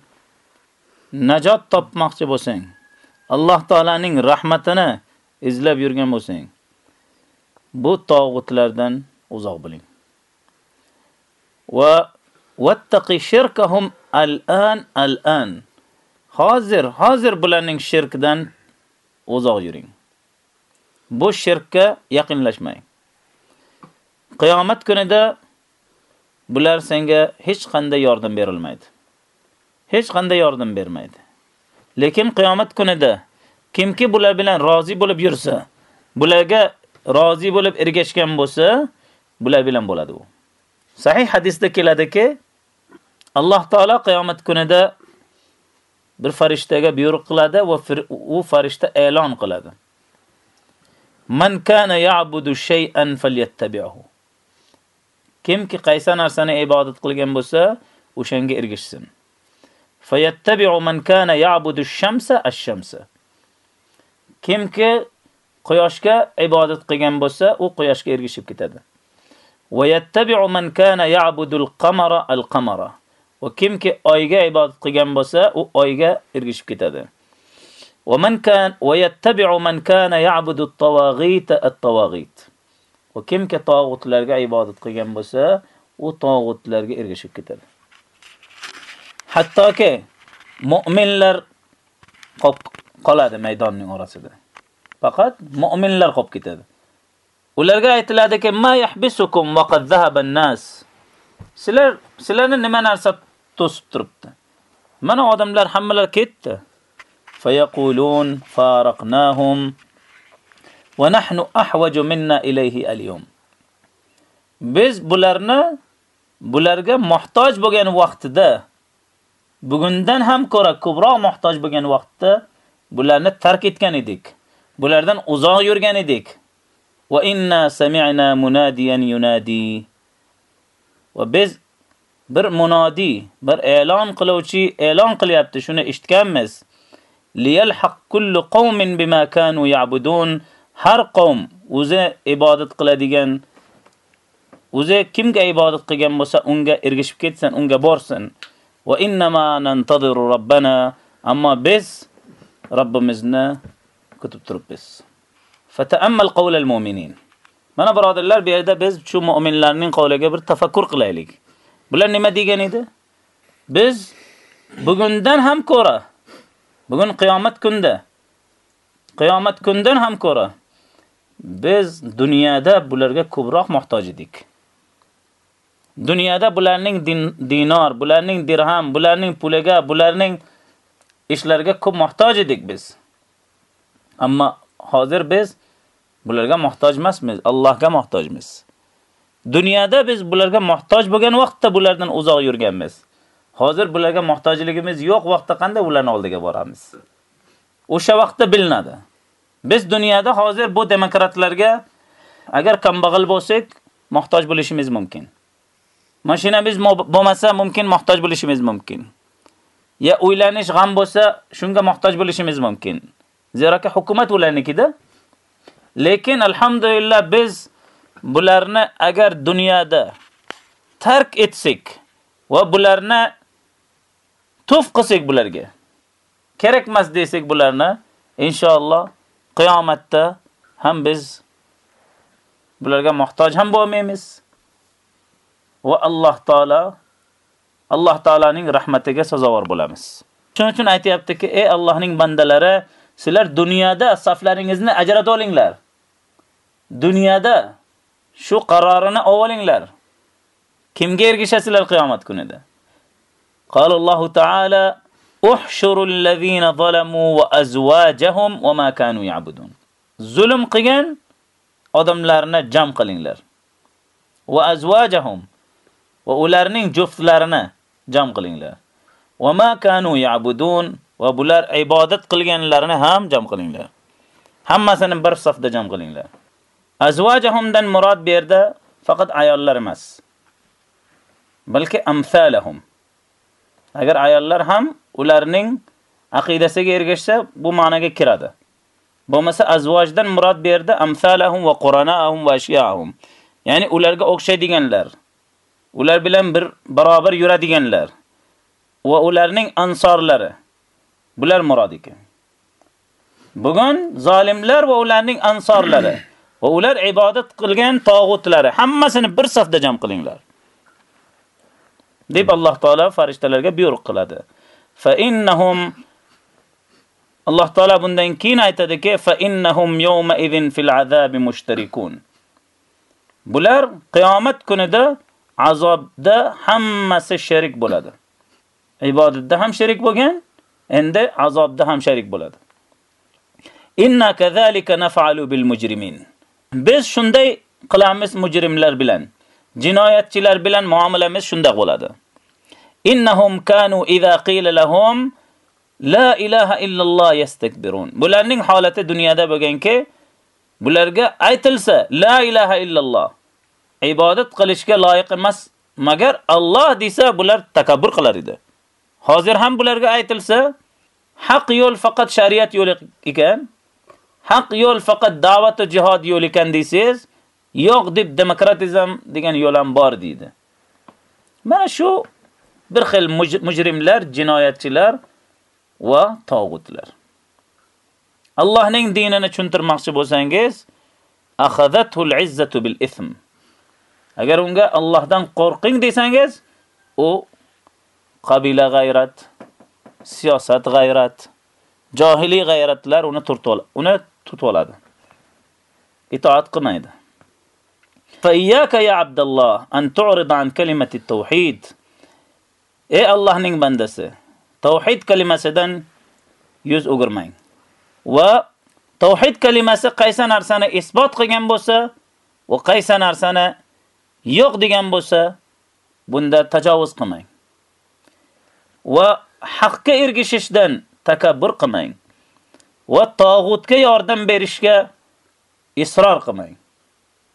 najot topmoqchi bo'lsang, Alloh taolaning rahmatini izlab yurgan bo'lsang, bu tog'utlardan uzoq bo'ling. Va wattaqi shirkahum al-an al-an. Hozir, hozir bularning shirkdan uzoq yuring. Bu shirkka yaqinlashmang. Qiyomat kunida bular senga hech qanday yordam berilmaydi. Hech qanday yordam bermaydi. Lekin qiyomat kunida kimki bular bilan rozi bo'lib yursa, bularga rozi bo'lib ergashgan bo'lsa, bular bilan bo'ladi u. Sahih hadisda keladiki, Alloh taolo qiyomat kunida bir farishtaga buyruq qiladi va u farishta e'lon qiladi. Man kana ya'budu shay'an falyattabi'hu. Kimki qaysi narsani ibodat qilgan bo'lsa, o'shanga ergishsin. Fayattabi'u man kana ya'budu ash-shamsa ash-shamsa. Kimki quyoshga ibodat qilgan bo'lsa, u quyoshga ergishib ketadi. Va yattabi'u man kana ya'budu al-qamara al-qamara. Va kimki oyga ibodat qilgan bo'lsa, u oyga ergishib ketadi. Va man kana wayattabi'u man kana ya'budu at-tawaghit at-tawagit. Va kimki tog'utlarga ibodat qilgan bo'lsa, u tog'utlarga ergashib ketadi. Hattoki mu'minlar qoladi maydonning orasida. Faqat mu'minlar qolib ketadi. Ularga aytiladiki, "Ma yahbisukum wa qad dhahaba an-nas." Sizlar sizlarni nima narsa to'sib turibdi? Mana odamlar hammalar ketdi. Fayaqulun faraqnahum va nahnu ahwaju minna ilayhi al-yawm. Biz bularni bularga muhtoj bo'lgan vaqtida bugundan ham ko'ra ko'proq muhtoj bo'lgan vaqtda bularni tark etgan edik. Bulardan uzoq yurgan edik. Va inna sami'na munadiyan yunadi. Va biz bir munodi, bir e'lon qiluvchi e'lon qilyapti, shuni eshitganmiz. Liyalhaq kullu qawmin bima kanu ya'budun. Har qavm o'zi ibodat qiladigan o'zi kimga ibodat qilgan bo'lsa, unga ergishib ketsin, unga borsin. Va innama nantadiru robbana. Ammo biz Robbimizni kutib turibmiz. Fata'ammal qawlal mu'minin. Mana birodarlar, bu yerda biz shu mu'minlarning qavliga bir tafakkur qilaylik. Bular nima degan edi? Biz bugundan ham ko'ra, bugun qiyomat kunda, qiyomat kundan ham ko'ra biz dunyoda bularga ko'proq muhtoj edik. Dunyoda bularning din, dinor, bularning dirham, bularning puliga, bularning ishlariga ko'p muhtoj edik biz. Ammo hozir biz bularga muhtoj emasmiz, Allohga muhtojmiz. Dunyoda biz bularga muhtoj bo'lgan vaqtda bulardan uzoq yurganmiz. Hozir bularga muhtojligimiz yo'q vaqtda qanday ularning oldiga boramiz? O'sha vaqtda bilinadi. Biz dunyoda hozir bu demokratlarga agar kambag'al bo'lsak, muhtoj bo'lishimiz mumkin. mashinamiz bo'lmasa mumkin muhtoj bo'lishimiz mumkin. Ya uylanish g'am bo'lsa, shunga muhtoj bo'lishimiz mumkin. Zeraki hukumat ularnikida. Lekin alhamdulillah biz bularni agar dunyoda tark etsak va bularni tuf qilsak bularga kerakmas desak bularni inshaalloh qiyomatda ham biz bularga muhtoj ham bo'lmaymiz va Alloh taolo Alloh taolaning rahmatiga sazovor bo'lamiz. Shuning uchun aytayaptiki, ey Allohning bandalari, sizlar dunyoda saflaringizni ajrata olinglar. Dunyoda shu qarorini olinglar. Kimga ergishasizlar qiyomat kunida? Qala Alloh taala احشروا الذين ظلموا وازواجهم وما كانوا يعبدون ظلم. Zulm qilgan odamlarni jam qilinglar. Va azwajahum va ularning juftlarini jam qilinglar. Va ma kanu ya'budun va bular ibodat qilganlarini ham jam qilinglar. Hammasini bir safda jam qilinglar. Azwajahumdan murod bu yerda faqat ayollar emas. Balki amsalahum. Agar ayollar ham ularning aqidasiga ergashsa, bu ma'noga kiradi. Bo'lmasa azvojdan murod bu yerda amsalahum va quranahum va ashiyahum. Ya'ni ularga o'xshaydiganlar. Ular bilan bir barobar yuradiganlar va ularning ansorlari. Bular murod ekan. Bugun zolimlar va ularning ansorlari va ular ibodat qilgan tog'utlari hammasini bir safda jam qilinglar. Deb Alloh taolo farishtalarga buyruq qiladi. Fa innahum Alloh taolo bundan keyin aytadiki, fa innahum yawma idhin fil azabi mushtarikun. Bular qiyomat kunida azobda hammasi sherik bo'ladi. Ibodatda ham sherik bo'lgan, endi azobda ham sherik bo'ladi. Inna kazalika naf'alu bil mujrimin. Biz shunday qilamiz mujrimlar bilan. Jinoyatchilar bilan muomalamiz shunday bo'ladi. Innahum kanu idza qila lahum la ilaha illalloh yastakbirun. Bularning holati dunyoda bo'lganki, bularga aytilsa la ilaha illalloh ibodat qilishga loyiq emas, magar Alloh desa bular takabbur qilar edi. Hozir ham bularga aytilsa, haq yo'l faqat shariat yo'li ekan, haq yo'l faqat da'vat va jihad yo'li ekan deysiz, yo'q deb demokratizm degan yo'l ham bor deydi. Mana shu bir xil mujrimlar, jinoyatchilar va tog'utlar. Allohning dinini tushuntirmoqchi bo'lsangiz, akhadatul izzatu bil ism. Agar unga Allohdan qo'rqing desangiz, u qabila g'ayrat, siyosat g'ayrat, johiliy g'ayratlar uni turtib uni tutib oladi. Itoat qilmaydi. فإياك يا عبد الله أن تعرض عن كلمة التوحيد ey Allohning bandasi tauhid kalimasidan yuz o'girmang. Va tauhid kalimasi qaysi narsani isbot qilgan bo'lsa va qaysi narsani yo'q degan bo'lsa bunda tajovuz qilmang. Va haqqa ergishishdan takabbur qilmang. Va tog'utga yordam berishga isror qilmang.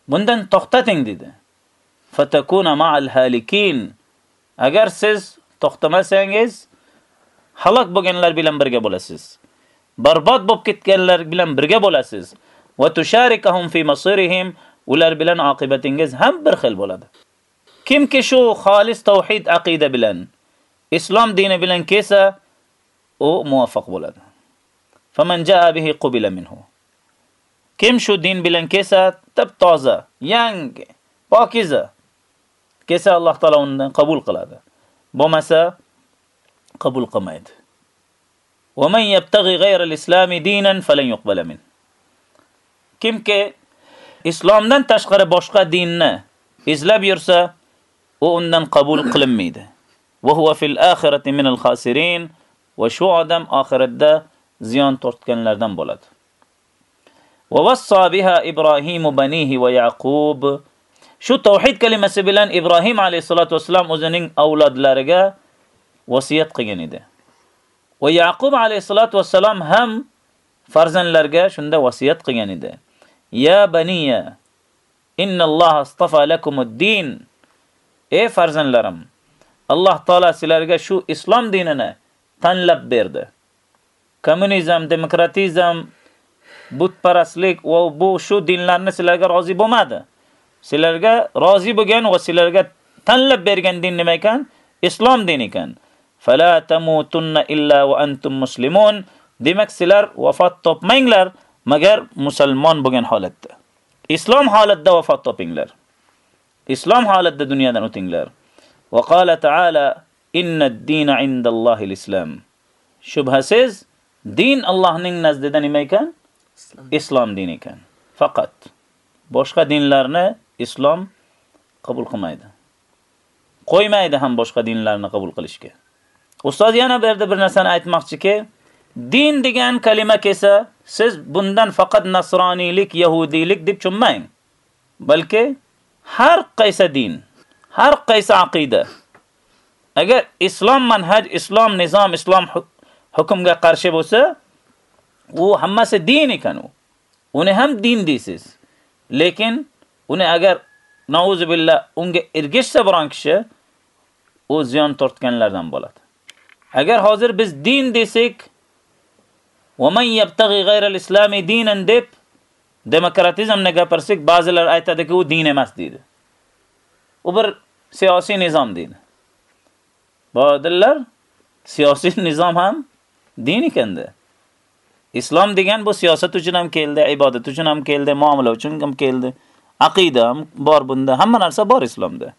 Bundan to'xtating dedi. Fatakuna ma'al halikin. Agar siz to'xtamasangiz halok bo'lganlar bilan birga bo'lasiz. Barbod bo'lib ketganlar bilan birga bo'lasiz. Va tusharikahum fi masirihim ular bilan oqibatingiz ham bir xil bo'ladi. Kimki shu xolis tauhid aqida bilan islom dini bilan kelsa, u muvaffaq bo'ladi. Faman jaa bihi qubila minhu. Kim shu din bilan kelsa, tap toza, yangi, pokiza kelsa Alloh taolo undan qabul qiladi. Bo'lmasa qabul qilmaydi. Wa man yabtagi ghayra al-islam dinan falan yuqbala min. Kimki islomdan tashqari boshqa dinni izlab yursa, u undan qabul qilinmaydi. Va huwa fil akhirati min al-khasirin va shu odam oxiratda ziyon tortganlardan bo'ladi. Va wassa biha Ibrohim banihi va Yaqub Shu tavhid kalimasi bilan Ibrohim alayhisolatu vasallam o'zining avlodlariga vasiyat qilgan edi. Va Yaqub alayhisolatu vasallam ham farzandlarga shunda vasiyat qilgan edi. Ya baniya inna Alloh astafa lakumuddin. din. ey farzandlarim alloh taolo sizlarga shu islom dinini tanlab berdi kommunizm demokratizm butparastlik va bu shu dinlarni sizlarga rozi bo'lmadi sizlarga rozi bo'lgan va sizlarga tanlab bergan din nima ekan? Islom dini ekan. Fala tamutunna illa va antum muslimun. Demak sizlar vafot topmanglar magar musulmon bo'lgan holatda. Islom holatda vafot topinglar. Islom holatda dunyodan o'tinglar. Va qala taala inna ad-dina indallohi al-islam. Shubhasiz din Allohning nazdida nima ekan? Islom. Dini ekan. Faqat boshqa dinlarni islom qabul qilmaydi. Qo'ymaydi ham boshqa dinlarni qabul qilishga. Ustoz yana bu yerda bir narsani aytmoqchiki din degan kalima kelsa siz bundan faqat nasroniylik yahudiylik deb tushunmang. Balki har qaysi din har qaysi aqida agar islom manhaj islom nizom islom hukmga qarshi bo'lsa u hammasi din ekan u. Uni ham din deysiz. Lekin uni agar nauzu billah unga ergashsa biron kishi u ziyon tortganlardan bo'ladi. Agar hozir biz din desak va man yabtaghi ghayra islami dinan deb demokratizmni gapirsak ba'zilar aytadiki u din emas deydi. U bir siyosiy nizom deydi. Bodillar siyosiy nizom ham din ekanda islom degan bu siyosat uchun ham keldi ibodat uchun ham keldi muomala uchun ham keldi. Aqida ham bor bunda. Hamma narsa bor islomda.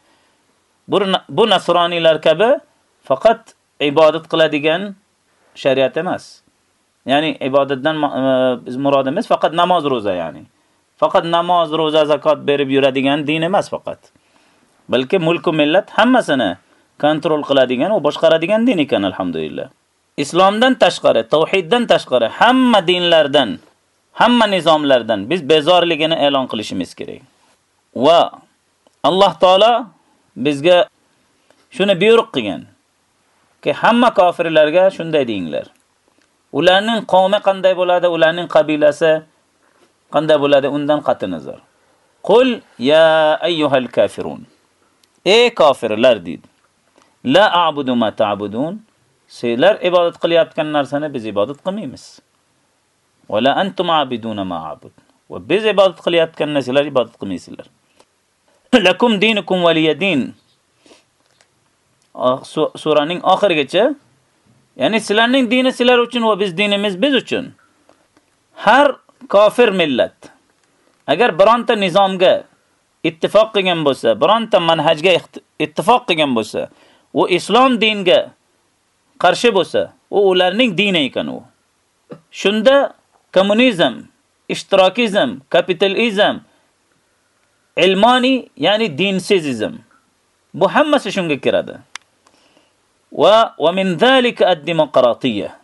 Bu bu nasroniylar kabi faqat ibodat qiladigan shariat emas. Ya'ni ibodatdan e, biz murodimiz faqat namoz ro'za ya'ni. Faqat namoz ro'za zakot berib yuradigan din emas faqat. Balki mulku millat hammasini kontrol qiladigan va boshqaradigan din ekan alhamdulillah. Islomdan tashqari tauhiddan tashqari hamma dinlardan hamma nizomlardan biz bezorligini e'lon qilishimiz kerak. Va alloh taolo bizga shuni buyruq qilgan ki hamma kofirlarga shunday deinglar ularning qavmi qanday bo'ladi ularning qabilasi qanday bo'ladi undan qat'i nazar. Qul ya ayyuhal kafirun. Ey kofirlar deydi. La a'budu ma ta'budun. Sizlar ibodat qilyotgan narsani biz ibodat qilmaymiz. Va la antum abiduna ma a'bud. Va biz ibodat qilyotgan narsalar ibodat qilmaysizlar. Lakum dinukum waliyadin. Ah, Suraning oxirigacha ya'ni sizlarning dini sizlar uchun va biz dinimiz biz uchun. Har kofir millat agar bironta nizomga ittifoq qilgan bo'lsa, bironta manhajga ittifoq qilgan bo'lsa, u islom diniga qarshi bo'lsa, u ularning dini ekan u. Shunda kommunizm, ishtirokizm, kapitalizm, ilmoniy, ya'ni dinsizizm. Bu hammasi shunga kiradi. Va va min zalika ad-demokratiya.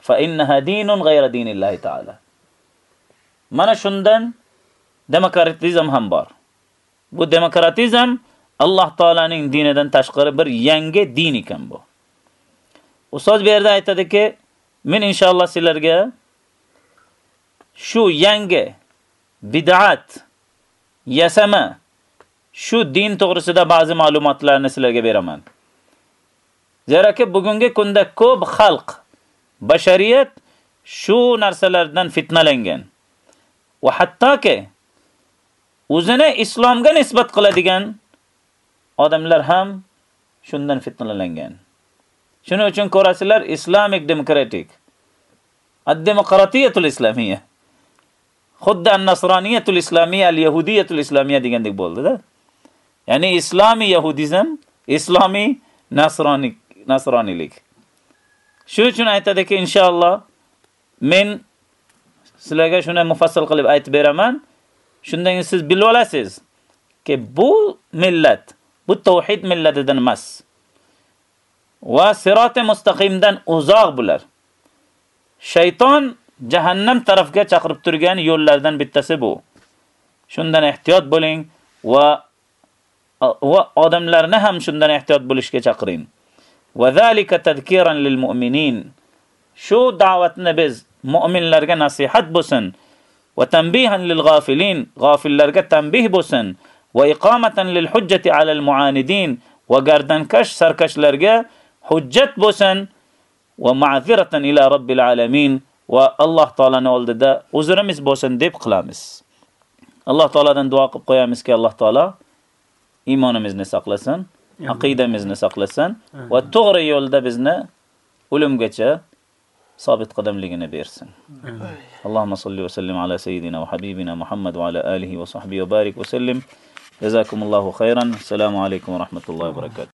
Fa innaha dinun ghayra dinillahi ta'ala. Mana shundan demokratizm ham bor. Bu demokratizm Alloh taolaning dinidan tashqari bir yangi din ekan bu. Ustoz bu yerda aytadiki, men inshaalloh sizlarga shu yangi bid'at yasama shu din to'g'risida ba'zi ma'lumotlarni sizlarga beraman. Zeraki bugungi kunda ko'p xalq, bashariyat shu narsalardan fitnalangan. Va hattoki o'zini islomga nisbat qiladigan odamlar ham shundan fitnalangan. Shuning uchun ko'rasizlar Islamic Democratic. Ad-demokratiyatul islamiyya. Xuddi an-nasroniyatul islamiyya, al-yahudiyatul islomiya degandek bo'ldi-da. Ya'ni islomiy yahudizm, islomiy nasroniy nasroniylik. Shuning uchun aytadiki, inshaalloh men sizlarga shuni mufassal qilib aytib beraman. Shundan keyin siz bilib olasiz ki bu millat, bu tauhid millatidan emas. va siroti mustaqimdan uzoq bular. Shayton jahannam tarafga chaqirib turgan yo'llardan bittasi bu. Shundan ehtiyot bo'ling va va odamlarni ham shundan ehtiyot bo'lishga chaqiring. Va zalika tadhkiran lil mu'minin. Shu da'vatni biz mu'minlarga nasihat bo'lsin va tanbihan lil g'afilin, g'afillarga tanbih bo'lsin va iqomatan lil hujjati alal muanidin va gardankash sarkashlarga hujjat bo'lsin va ma'ziratan ila robbil alamin va Alloh taolaning oldida uzrimiz bo'lsin deb qilamiz. Alloh taoladan duo qilib qo'yamizki, Alloh taolo iymonimizni saqlasin, aqidamizni saqlasin va to'g'ri yo'lda bizni o'limgacha sobit qadamligini bersin. Allohumma salli va sallim ala sayyidina va habibina Muhammad va ala alihi va sahbihi va barik va sallim. Jazakumullohu khayran. Assalomu alaykum va rahmatullohi va barakatuh.